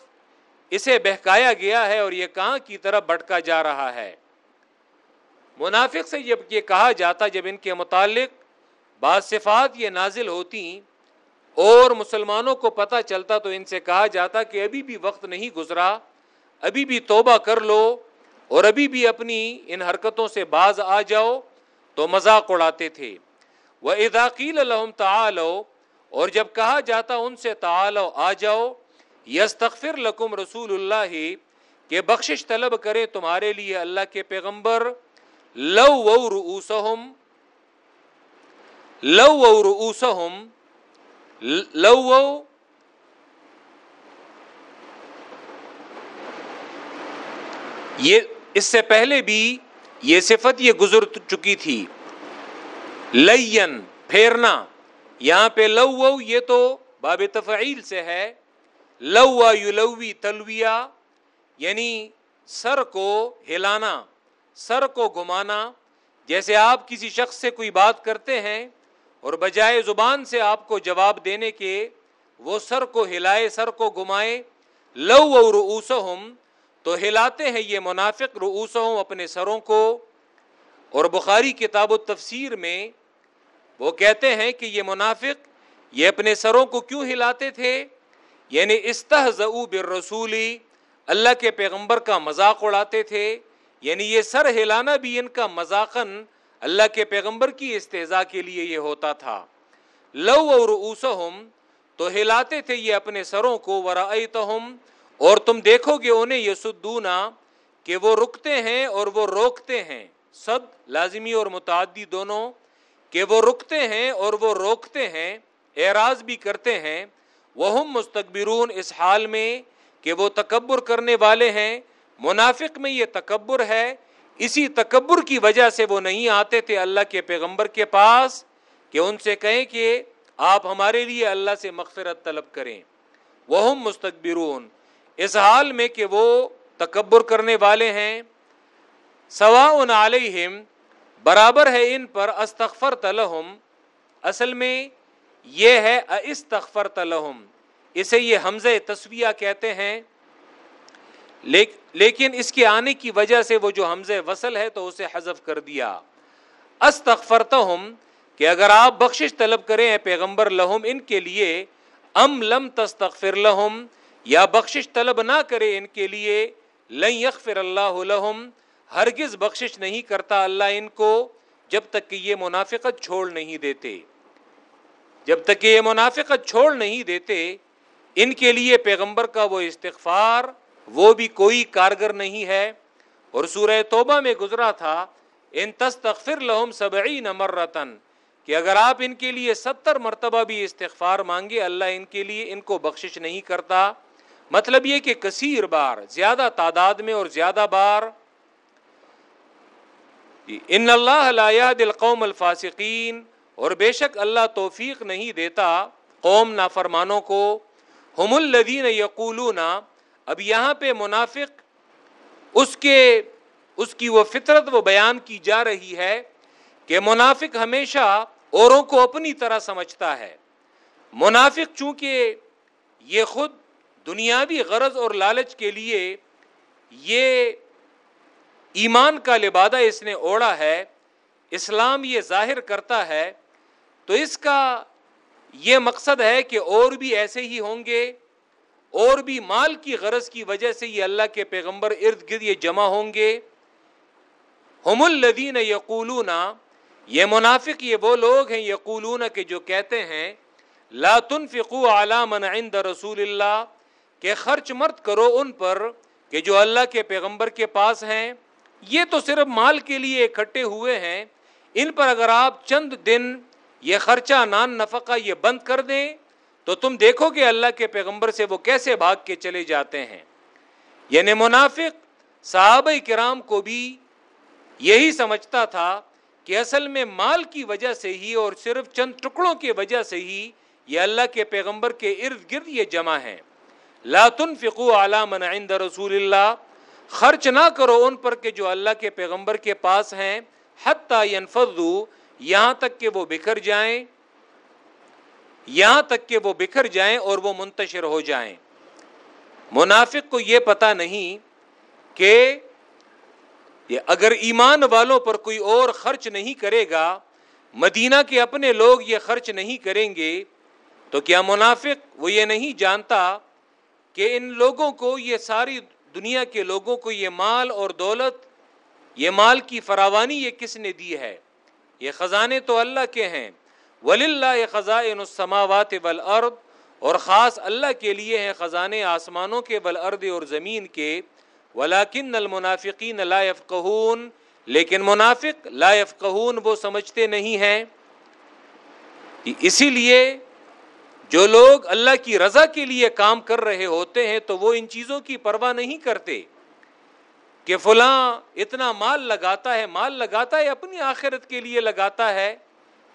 اسے بہکایا گیا ہے اور یہ کہاں کی طرف بٹکا جا رہا ہے؟ منافق سے جب یہ کہا جاتا، جب ان کے متعلق بعض صفات یہ نازل ہوتی اور مسلمانوں کو پتہ چلتا تو ان سے کہا جاتا کہ ابھی بھی وقت نہیں گزرا، ابھی بھی توبہ کر لو اور ابھی بھی اپنی ان حرکتوں سے باز آ جاؤ، تو مذاق اڑاتے تھے۔ وہ اداقیل الحم تعالو اور جب کہا جاتا ان سے تعالو آ جاؤ یس تخفر لکم رسول اللہ کہ بخشش طلب کرے تمہارے لیے اللہ کے پیغمبر، لو و روسم لو و روسم لو یہ اس سے پہلے بھی یہ صفت یہ گزر چکی تھی۔ لین پھیرنا، یہاں پہ لو یہ تو باب تفعیل سے ہے۔ لو یلوی تلویا یعنی سر کو ہلانا، سر کو گھمانا۔ جیسے آپ کسی شخص سے کوئی بات کرتے ہیں اور بجائے زبان سے آپ کو جواب دینے کے وہ سر کو ہلائے، سر کو گھمائے، لو و روس تو ہلاتے ہیں یہ منافق روس اپنے سروں کو۔ اور بخاری کتاب و تفسیر میں وہ کہتے ہیں کہ یہ منافق یہ اپنے سروں کو کیوں ہلاتے تھے؟ یعنی استحز بالرسولی اللہ کے پیغمبر کا مذاق اڑاتے تھے۔ یعنی یہ سر ہلانا بھی ان کا مذاقن اللہ کے پیغمبر کی استحضا کے لیے یہ ہوتا تھا۔ لو اور اوسہم تو ہلاتے تھے یہ اپنے سروں کو ورائتہم اور تم دیکھو گے انہیں یہ سدونا کہ وہ رکتے ہیں اور وہ روکتے ہیں۔ صد لازمی اور متعدی دونوں، کہ وہ رکتے ہیں اور وہ روکتے ہیں، اعراض بھی کرتے ہیں۔ وہ مستقبرون اس حال میں کہ وہ تکبر کرنے والے ہیں۔ منافق میں یہ تکبر ہے اسی تکبر کی وجہ سے وہ نہیں آتے تھے اللہ کے پیغمبر کے پاس کہ ان سے کہیں کہ آپ ہمارے لیے اللہ سے مغفرت طلب کریں۔ وہ مستقبرون اس حال میں کہ وہ تکبر کرنے والے ہیں۔ سوا ان علیہم۔ برابر ہے ان پر۔ استغفر تلہم اصل میں یہ ہے۔ استغفر تلہم اسے یہ حمزہ تصویہ کہتے ہیں۔ لیکن اس کے آنے کی وجہ سے وہ جو حمز وصل ہے تو اسے حذف کر دیا۔ استغفرتہم، کہ اگر آپ بخشش طلب کریں پیغمبر، لہم ان کے لیے، ام لم تستغفر لہم، یا بخشش طلب نہ کرے ان کے لیے، لن یغفر اللہ لہم، ہرگز بخشش نہیں کرتا اللہ ان کو جب تک کہ یہ منافقت چھوڑ نہیں دیتے۔ جب تک کہ یہ منافقت چھوڑ نہیں دیتے، ان کے لیے پیغمبر کا وہ استغفار وہ بھی کوئی کارگر نہیں ہے۔ اور سورہ توبہ میں گزرا تھا، ان تستغفر لہم سبعین مرتن، کہ اگر آپ ان کے لیے ستر مرتبہ بھی استغفار مانگے، اللہ ان کے لیے ان کو بخشش نہیں کرتا۔ مطلب یہ کہ کثیر بار، زیادہ تعداد میں اور زیادہ بار۔ ان اللہ لا دل قوم الفاسقین، اور بے شک اللہ توفیق نہیں دیتا قوم نافرمانوں کو۔ ہم الذین یقولون اب یہاں پہ منافق، اس کے، اس کی وہ فطرت وہ بیان کی جا رہی ہے کہ منافق ہمیشہ اوروں کو اپنی طرح سمجھتا ہے۔ منافق چونکہ یہ خود دنیاوی غرض اور لالچ کے لیے یہ ایمان کا لبادہ اس نے اوڑا ہے، اسلام یہ ظاہر کرتا ہے، تو اس کا یہ مقصد ہے کہ اور بھی ایسے ہی ہوں گے اور بھی مال کی غرض کی وجہ سے یہ اللہ کے پیغمبر ارد گرد یہ جمع ہوں گے۔ ہم الدین یقولون، یہ منافق، یہ وہ لوگ ہیں یقولون کہ جو کہتے ہیں، لا تنفقوا علی من عند رسول اللہ، کہ خرچ مرت کرو ان پر کہ جو اللہ کے پیغمبر کے پاس ہیں۔ یہ تو صرف مال کے لیے اکٹھے ہوئے ہیں۔ ان پر اگر آپ چند دن یہ خرچہ، نان نفقہ یہ بند کر دیں تو تم دیکھو کہ اللہ کے پیغمبر سے وہ کیسے بھاگ کے چلے جاتے ہیں۔ یعنی منافق صحابہ کرام کو بھی یہی سمجھتا تھا کہ اصل میں مال کی وجہ سے ہی اور صرف چند ٹکڑوں کی وجہ سے ہی یہ اللہ کے پیغمبر کے ارد گرد یہ جمع ہیں۔ لا تنفقوا علی من عند رسول اللہ۔ خرچ نہ کرو ان پر کہ جو اللہ کے پیغمبر کے پاس ہیں۔ حتی ینفضوا، یہاں تک کہ وہ بکھر جائیں۔ یہاں تک کہ وہ بکھر جائیں اور وہ منتشر ہو جائیں۔ منافق کو یہ پتا نہیں کہ اگر ایمان والوں پر کوئی اور خرچ نہیں کرے گا، مدینہ کے اپنے لوگ یہ خرچ نہیں کریں گے، تو کیا منافق وہ یہ نہیں جانتا کہ ان لوگوں کو، یہ ساری دنیا کے لوگوں کو یہ مال اور دولت، یہ مال کی فراوانی یہ کس نے دی ہے؟ یہ خزانے تو اللہ کے ہیں۔ ولی اللہ خزائن السماوات والارض اور خاص اللہ کے لیے ہیں خزانے آسمانوں کے، والارض اور زمین کے۔ ولاکن المنافقین لا يفقهون، لیکن منافق لا يفقهون، وہ سمجھتے نہیں ہیں۔ اسی لیے جو لوگ اللہ کی رضا کے لیے کام کر رہے ہوتے ہیں، تو وہ ان چیزوں کی پرواہ نہیں کرتے کہ فلاں اتنا مال لگاتا ہے، مال لگاتا ہے، اپنی آخرت کے لیے لگاتا ہے۔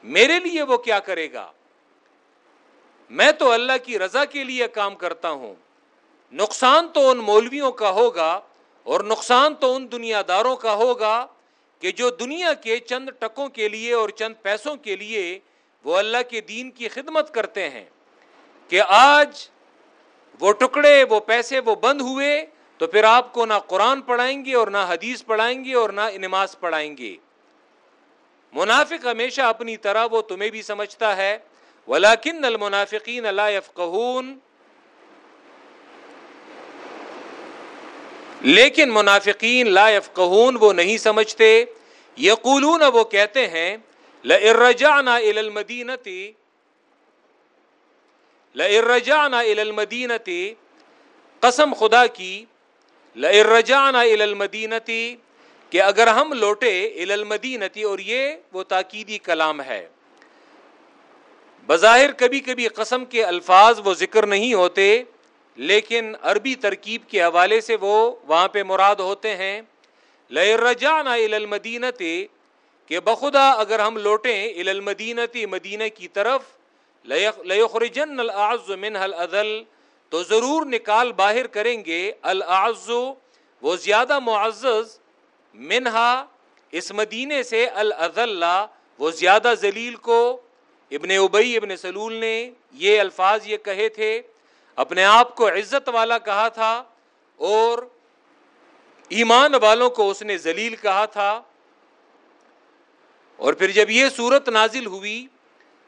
میرے لیے وہ کیا کرے گا؟ میں تو اللہ کی رضا کے لیے کام کرتا ہوں۔ نقصان تو ان مولویوں کا ہوگا اور نقصان تو ان دنیا داروں کا ہوگا کہ جو دنیا کے چند ٹکوں کے لیے اور چند پیسوں کے لیے وہ اللہ کے دین کی خدمت کرتے ہیں۔ کہ آج وہ ٹکڑے، وہ پیسے، وہ بند ہوئے تو پھر آپ کو نہ قرآن پڑھائیں گے اور نہ حدیث پڑھائیں گے اور نہ نماز پڑھائیں گے۔ منافق ہمیشہ اپنی طرح وہ تمہیں بھی سمجھتا ہے ولاکن المنافقین لا يفقهون لیکن منافقین لا يفقهون وہ نہیں سمجھتے۔ یقولون وہ کہتے ہیں، لئن رجعنا الى المدینہ لئن رجعنا الى المدینہ قسم خدا کی، لئن رجعنا الى المدینہ کہ اگر ہم لوٹے المدینتی اور یہ وہ تاکیدی کلام ہے، بظاہر کبھی کبھی قسم کے الفاظ وہ ذکر نہیں ہوتے، لیکن عربی ترکیب کے حوالے سے وہ وہاں پہ مراد ہوتے ہیں۔ لرجانا المدینتی کہ بخدا اگر ہم لوٹیں المدینتی مدینہ کی طرف لیخرجن الاعز منها الادل تو ضرور نکال باہر کریں گے۔ الاعز وہ زیادہ معزز منہا، اس مدینے سے اللہ وہ زیادہ ذلیل کو ابن ابئی ابن سلول نے یہ الفاظ یہ کہے تھے، اپنے آپ کو عزت والا کہا تھا اور ایمان والوں کو اس نے ذلیل کہا تھا۔ اور پھر جب یہ صورت نازل ہوئی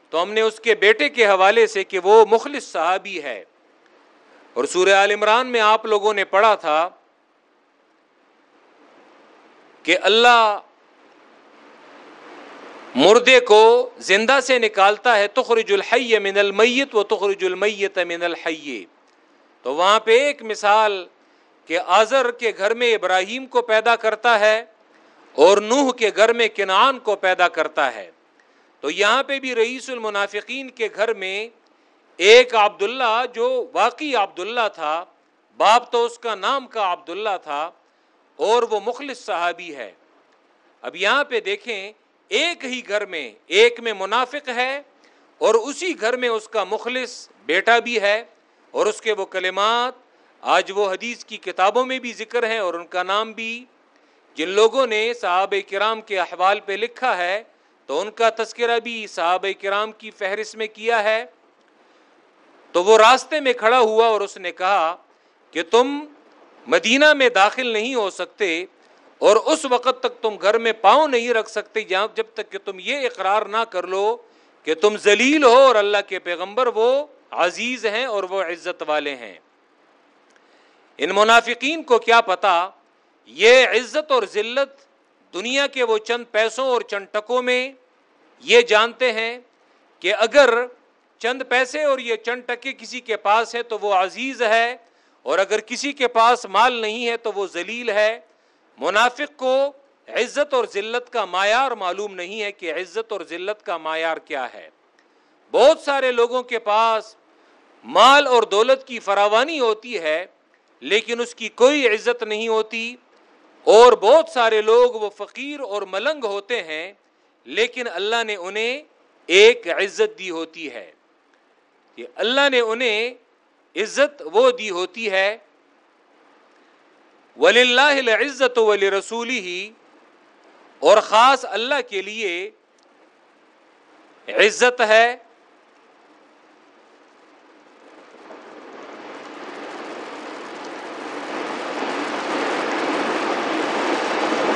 تو ہم نے اس کے بیٹے کے حوالے سے کہ وہ مخلص صحابی ہے۔ اور سورہ عال عمران میں آپ لوگوں نے پڑھا تھا کہ اللہ مردے کو زندہ سے نکالتا ہے، تخرج الحی من المیت و تخرج المیت من الحی۔ تو وہاں پہ ایک مثال کہ آزر کے گھر میں ابراہیم کو پیدا کرتا ہے اور نوح کے گھر میں کنعان کو پیدا کرتا ہے۔ تو یہاں پہ بھی رئیس المنافقین کے گھر میں ایک عبداللہ جو واقعی عبداللہ تھا، باپ تو اس کا نام کا عبداللہ تھا اور وہ مخلص صحابی ہے۔ اب یہاں پہ دیکھیں، ایک ہی گھر میں، ایک میں منافق ہے اور اسی گھر میں اس کا مخلص بیٹا بھی ہے اور اس کے وہ کلمات آج وہ حدیث کی کتابوں میں بھی ذکر ہے اور ان کا نام بھی جن لوگوں نے صحاب کرام کے احوال پہ لکھا ہے، تو ان کا تذکرہ بھی صحاب کرام کی فہرست میں کیا ہے۔ تو وہ راستے میں کھڑا ہوا اور اس نے کہا کہ تم مدینہ میں داخل نہیں ہو سکتے اور اس وقت تک تم گھر میں پاؤں نہیں رکھ سکتے جب تک کہ تم یہ اقرار نہ کر لو کہ تم ذلیل ہو اور اللہ کے پیغمبر وہ عزیز ہیں اور وہ عزت والے ہیں۔ ان منافقین کو کیا پتا؟ یہ عزت اور ذلت دنیا کے وہ چند پیسوں اور چند ٹکوں میں یہ جانتے ہیں کہ اگر چند پیسے اور یہ چند ٹکے کسی کے پاس ہے تو وہ عزیز ہے اور اگر کسی کے پاس مال نہیں ہے تو وہ ذلیل ہے۔ منافق کو عزت اور ذلت کا معیار معلوم نہیں ہے کہ عزت اور ذلت کا معیار کیا ہے۔ بہت سارے لوگوں کے پاس مال اور دولت کی فراوانی ہوتی ہے، لیکن اس کی کوئی عزت نہیں ہوتی۔ اور بہت سارے لوگ وہ فقیر اور ملنگ ہوتے ہیں، لیکن اللہ نے انہیں ایک عزت دی ہوتی ہے۔ کہ اللہ نے انہیں عزت وہ دی ہوتی ہے۔ ولی اللہ عزت ولی رسولی ہی اور خاص اللہ کے لیے عزت ہے۔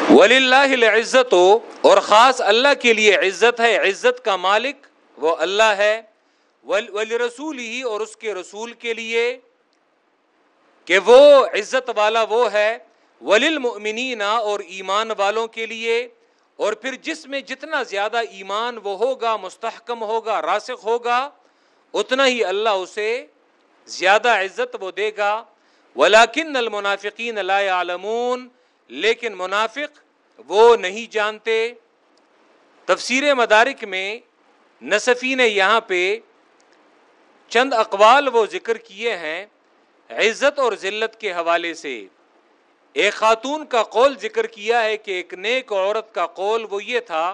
ولی اللہ عزت اور خاص اللہ کے لیے عزت ہے۔ عزت کا مالک وہ اللہ ہے۔ ولی رسول ہی اور اس کے رسول کے لیے کہ وہ عزت والا وہ ہے ولی اور ایمان والوں کے لیے، اور پھر جس میں جتنا زیادہ ایمان وہ ہوگا، مستحکم ہوگا، راسخ ہوگا، اتنا ہی اللہ اسے زیادہ عزت وہ دے گا۔ ولاکن المنافقین لا يعلمون لیکن منافق وہ نہیں جانتے۔ تفسیر مدارک میں نصفی نے یہاں پہ چند اقوال وہ ذکر کیے ہیں عزت اور ذلت کے حوالے سے۔ ایک خاتون کا قول ذکر کیا ہے کہ ایک نیک عورت کا قول وہ یہ تھا،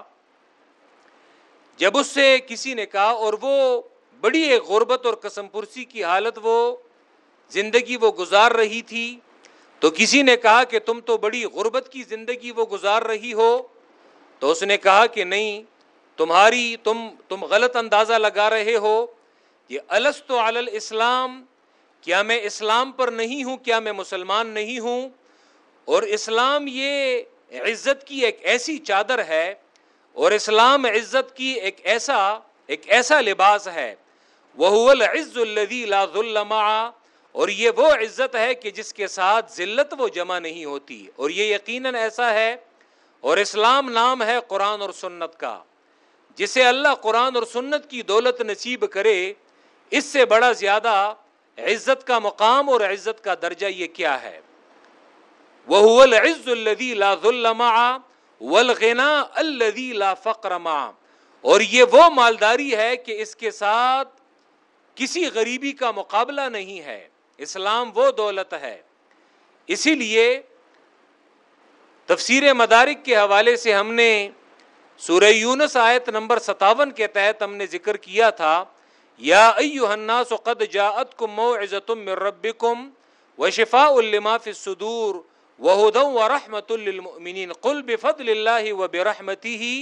جب اس سے کسی نے کہا اور وہ بڑی ایک غربت اور قسم پرسی کی حالت وہ زندگی وہ گزار رہی تھی، تو کسی نے کہا کہ تم تو بڑی غربت کی زندگی وہ گزار رہی ہو، تو اس نے کہا کہ نہیں، تمہاری تم تم غلط اندازہ لگا رہے ہو یہ السط اسلام کیا میں اسلام پر نہیں ہوں، کیا میں مسلمان نہیں ہوں؟ اور اسلام یہ عزت کی ایک ایسی چادر ہے، اور اسلام عزت کی ایک ایسا ایک ایسا لباس ہے۔ وہ العز الذي لا ظلم اور یہ وہ عزت ہے کہ جس کے ساتھ ذلت وہ جمع نہیں ہوتی۔ اور یہ یقیناً ایسا ہے، اور اسلام نام ہے قرآن اور سنت کا۔ جسے اللہ قرآن اور سنت کی دولت نصیب کرے اس سے بڑا زیادہ عزت کا مقام اور عزت کا درجہ یہ کیا ہے؟ وہ العز الذي لا ظلم والغنا الذي لا فقر اور یہ وہ مالداری ہے کہ اس کے ساتھ کسی غریبی کا مقابلہ نہیں ہے۔ اسلام وہ دولت ہے۔ اسی لیے تفسیر مدارک کے حوالے سے ہم نے سورہ یونس آیت نمبر ستاون کے تحت ہم نے ذکر کیا تھا۔ یا ایوہ الناس قد جاءتکم موعظتم من ربکم وشفاء لما فی الصدور وہدن ورحمت للمؤمنین. قل بفضل اللہ وبرحمته،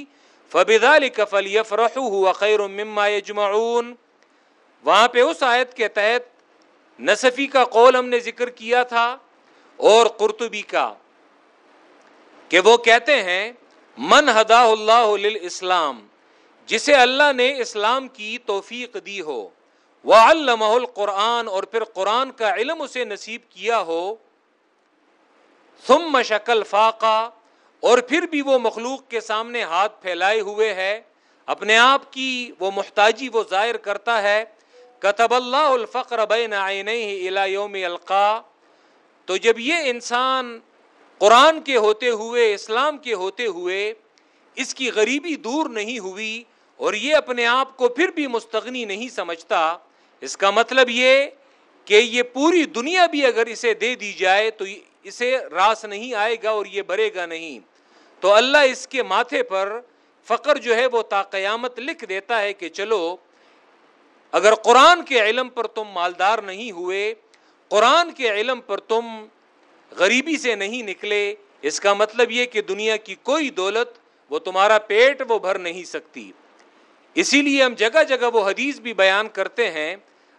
فبذلك فلیفرحوا هو خیر مما یجمعون. وہاں پہ اس آیت کے تحت نصفی کا قول ہم نے ذکر کیا تھا اور قرطبی کا، کہ وہ کہتے ہیں، من ہدا اللہ للاسلام جسے اللہ نے اسلام کی توفیق دی ہو وہ علامہ القرآن اور پھر قرآن کا علم اسے نصیب کیا ہو، ثم شکل فاقہ اور پھر بھی وہ مخلوق کے سامنے ہاتھ پھیلائے ہوئے ہے۔ اپنے آپ کی وہ محتاجی وہ ظاہر کرتا ہے۔ کتب اللہ الفقر بین الى یوم القا تو جب یہ انسان قرآن کے ہوتے ہوئے، اسلام کے ہوتے ہوئے اس کی غریبی دور نہیں ہوئی اور یہ اپنے آپ کو پھر بھی مستغنی نہیں سمجھتا، اس کا مطلب یہ کہ یہ پوری دنیا بھی اگر اسے دے دی جائے تو اسے راس نہیں آئے گا اور یہ بھرے گا نہیں۔ تو اللہ اس کے ماتھے پر فقر جو ہے وہ تا قیامت لکھ دیتا ہے کہ چلو، اگر قرآن کے علم پر تم مالدار نہیں ہوئے، قرآن کے علم پر تم غریبی سے نہیں نکلے، اس کا مطلب یہ کہ دنیا کی کوئی دولت وہ تمہارا پیٹ وہ بھر نہیں سکتی۔ اسی لیے ہم جگہ جگہ وہ حدیث بھی بیان کرتے ہیں،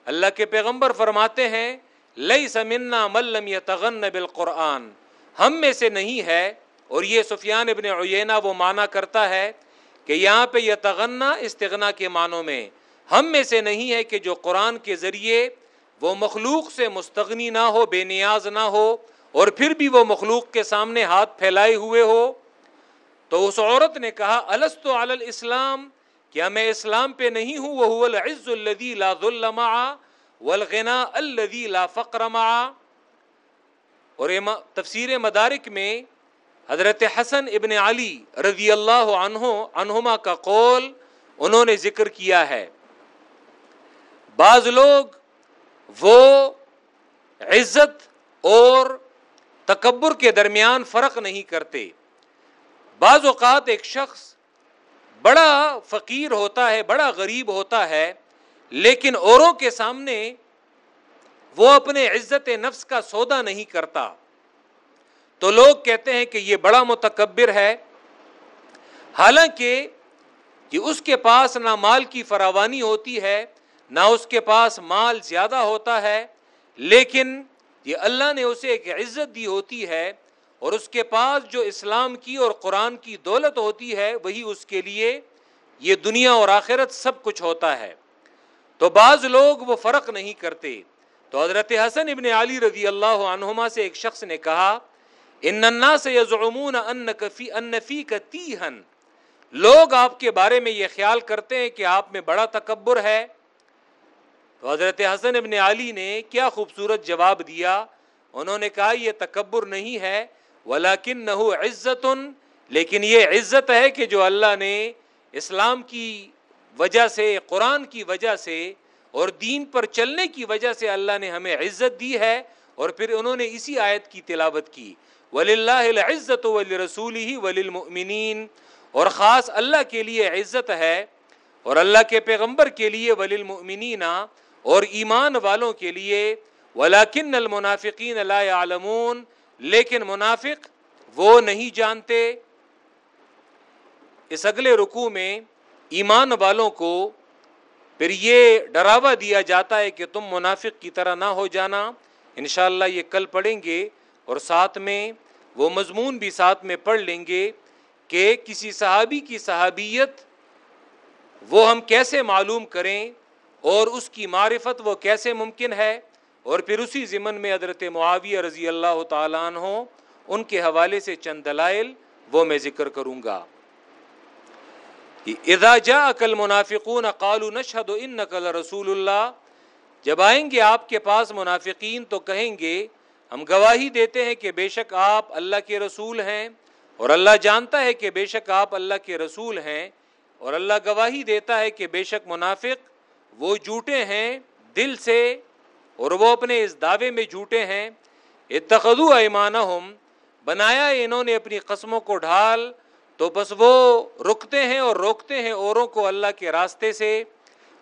اللہ کے پیغمبر فرماتے ہیں لئی سمنا ملم یا تغن بالقرآن۔ ہم میں سے نہیں ہے، اور یہ سفیان ابن عینا وہ مانا کرتا ہے کہ یہاں پہ یہ تغنا استغنا کے معنوں میں۔ ہم میں سے نہیں ہے کہ جو قرآن کے ذریعے وہ مخلوق سے مستغنی نہ ہو، بے نیاز نہ ہو، اور پھر بھی وہ مخلوق کے سامنے ہاتھ پھیلائے ہوئے ہو۔ تو اس عورت نے کہا السط الاسلام کیا میں اسلام پہ نہیں ہوں؟ وہ العز الذي لا ظلم والغنا الذي لا فقر مع اور تفسیر مدارک میں حضرت حسن ابن علی رضی اللہ عنہ عنہما کا قول انہوں نے ذکر کیا ہے۔ بعض لوگ وہ عزت اور تکبر کے درمیان فرق نہیں کرتے۔ بعض اوقات ایک شخص بڑا فقیر ہوتا ہے، بڑا غریب ہوتا ہے، لیکن اوروں کے سامنے وہ اپنے عزت نفس کا سودا نہیں کرتا۔ تو لوگ کہتے ہیں کہ یہ بڑا متکبر ہے۔ حالانکہ کہ اس کے پاس نہ مال کی فراوانی ہوتی ہے، نہ اس کے پاس مال زیادہ ہوتا ہے، لیکن یہ اللہ نے اسے ایک عزت دی ہوتی ہے۔ اور اس کے پاس جو اسلام کی اور قرآن کی دولت ہوتی ہے، وہی اس کے لیے یہ دنیا اور آخرت سب کچھ ہوتا ہے۔ تو بعض لوگ وہ فرق نہیں کرتے۔ تو حضرت حسن ابن علی رضی اللہ عنہما سے ایک شخص نے کہا، ان سے یزعمون ان کفی انفی کا تیہن۔ لوگ آپ کے بارے میں یہ خیال کرتے ہیں کہ آپ میں بڑا تکبر ہے۔ تو حضرت حسن ابن علی نے کیا خوبصورت جواب دیا۔ انہوں نے کہا، یہ تکبر نہیں ہے ولاکن نہ عزت لیکن یہ عزت ہے کہ جو اللہ نے اسلام کی وجہ سے، قرآن کی وجہ سے اور دین پر چلنے کی وجہ سے اللہ نے ہمیں عزت دی ہے اور پھر انہوں نے اسی آیت کی تلاوت کی۔ ولی اللہ عزت ولی رسول ہی ولی اور خاص اللہ کے لیے عزت ہے اور اللہ کے پیغمبر کے لیے ولی المؤمنین اور ایمان والوں کے لیے۔ ولاکن المنافقین لا يعلمون۔ لیکن منافق وہ نہیں جانتے۔ اس اگلے رکوع میں ایمان والوں کو پھر یہ ڈراوا دیا جاتا ہے کہ تم منافق کی طرح نہ ہو جانا۔ انشاءاللہ یہ کل پڑھیں گے اور ساتھ میں وہ مضمون بھی ساتھ میں پڑھ لیں گے کہ کسی صحابی کی صحابیت وہ ہم کیسے معلوم کریں اور اس کی معرفت وہ کیسے ممکن ہے۔ اور پھر اسی ضمن میں حضرت معاویہ رضی اللہ تعالیٰ عنہ، ان کے حوالے سے چند دلائل وہ میں ذکر کروں گا۔ اذا جا کل منافقون قالو نشہد ان رسول اللہ۔ جب آئیں گے آپ کے پاس منافقین تو کہیں گے، ہم گواہی دیتے ہیں کہ بے شک آپ اللہ کے رسول ہیں، اور اللہ جانتا ہے کہ بے شک آپ اللہ کے رسول ہیں، اور اللہ گواہی دیتا ہے کہ بے شک منافق وہ جھوٹے ہیں دل سے اور وہ اپنے اس دعوے میں جھوٹے ہیں۔ اتخذو ایمانہم، بنایا انہوں نے اپنی قسموں کو ڈھال۔ تو بس وہ رکتے ہیں اور روکتے ہیں اوروں کو اللہ کے راستے سے۔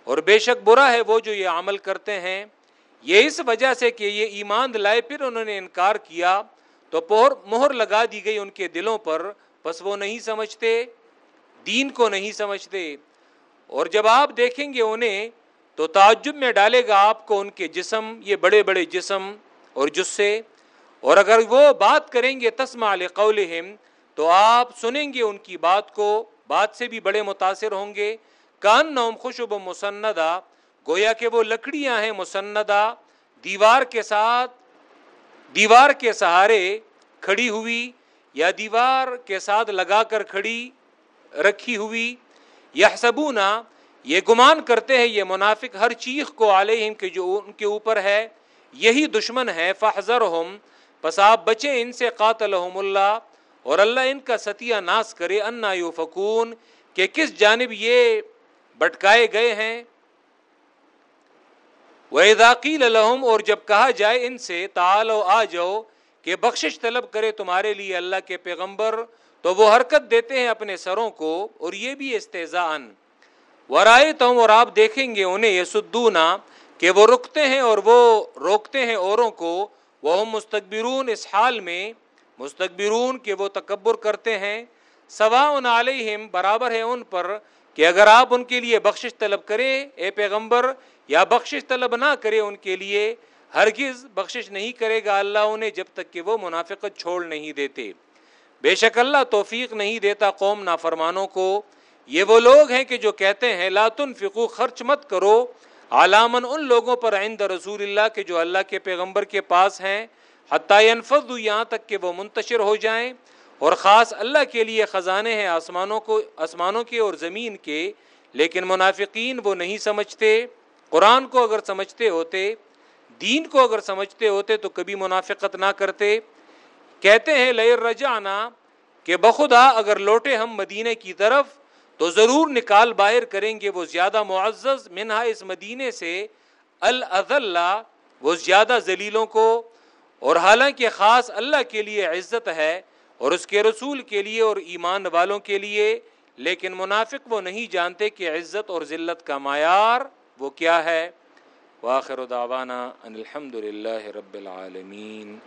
اور بے شک برا ہے وہ جو یہ عمل کرتے ہیں۔ یہ اس وجہ سے کہ یہ ایمان لائے، پھر انہوں نے انکار کیا۔ تو پہر مہر لگا دی گئی ان کے دلوں پر۔ بس وہ نہیں سمجھتے، دین کو نہیں سمجھتے۔ اور جب آپ دیکھیں گے انہیں تو تعجب میں ڈالے گا آپ کو ان کے جسم، یہ بڑے بڑے جسم اور جسے۔ اور اگر وہ بات کریں گے تسما قولہم تو آپ سنیں گے ان کی بات کو۔ بات سے بھی بڑے متاثر ہوں گے۔ کان نوم خوشب مسندہ، گویا کہ وہ لکڑیاں ہیں مسندہ۔ دیوار کے ساتھ، دیوار کے سہارے کھڑی ہوئی، یا دیوار کے ساتھ لگا کر کھڑی، رکھی ہوئی۔ یا سبونا یہ گمان کرتے ہیں، یہ منافق ہر چیخ کو علیہم کے جو ان کے اوپر ہے، یہی دشمن ہے فحضر ہم پس آپ بچے ان سے قاتل اللہ، اور اللہ ان کا ستیہ ناس کرے، انا یو فکون کہ کس جانب یہ بٹکائے گئے ہیں۔ وہ الحم اور جب کہا جائے ان سے تال آ جاؤ، کہ بخشش طلب کرے تمہارے لیے اللہ کے پیغمبر، تو وہ حرکت دیتے ہیں اپنے سروں کو، اور یہ بھی استحزان ورائے تو اور آپ دیکھیں گے انہیں یہ کہ وہ رکتے ہیں اور وہ روکتے ہیں اوروں کو۔ وہ مستقبرون اس حال میں مستقبرون کہ وہ تکبر کرتے ہیں۔ سوا ان علیہم، برابر ہے ان پر کہ اگر آپ ان کے لیے بخشش طلب کریں، اے پیغمبر، یا بخشش طلب نہ کرے ان کے لیے، ہرگز بخشش نہیں کرے گا اللہ انہیں جب تک کہ وہ منافقت چھوڑ نہیں دیتے۔ بے شک اللہ توفیق نہیں دیتا قوم نافرمانوں کو۔ یہ وہ لوگ ہیں کہ جو کہتے ہیں، لا تنفقو، خرچ مت کرو۔ علامن ان لوگوں پر عند رسول اللہ کے، جو اللہ کے پیغمبر کے پاس ہیں۔ حتیٰ ينفضوا، یہاں تک کہ وہ منتشر ہو جائیں۔ اور خاص اللہ کے لیے خزانے ہیں آسمانوں کو، آسمانوں کے اور زمین کے۔ لیکن منافقین وہ نہیں سمجھتے۔ قرآن کو اگر سمجھتے ہوتے، دین کو اگر سمجھتے ہوتے تو کبھی منافقت نہ کرتے۔ کہتے ہیں لئر رجعنا، کہ بخدا اگر لوٹے ہم مدینہ کی طرف تو ضرور نکال باہر کریں گے وہ زیادہ معزز، منہا اس مدینے سے الضلہ وہ زیادہ ذلیلوں کو، اور حالانکہ خاص اللہ کے لیے عزت ہے، اور اس کے رسول کے لیے اور ایمان والوں کے لیے، لیکن منافق وہ نہیں جانتے کہ عزت اور ذلت کا معیار وہ کیا ہے۔ واخر دعوانا ان الحمد للہ رب العالمین۔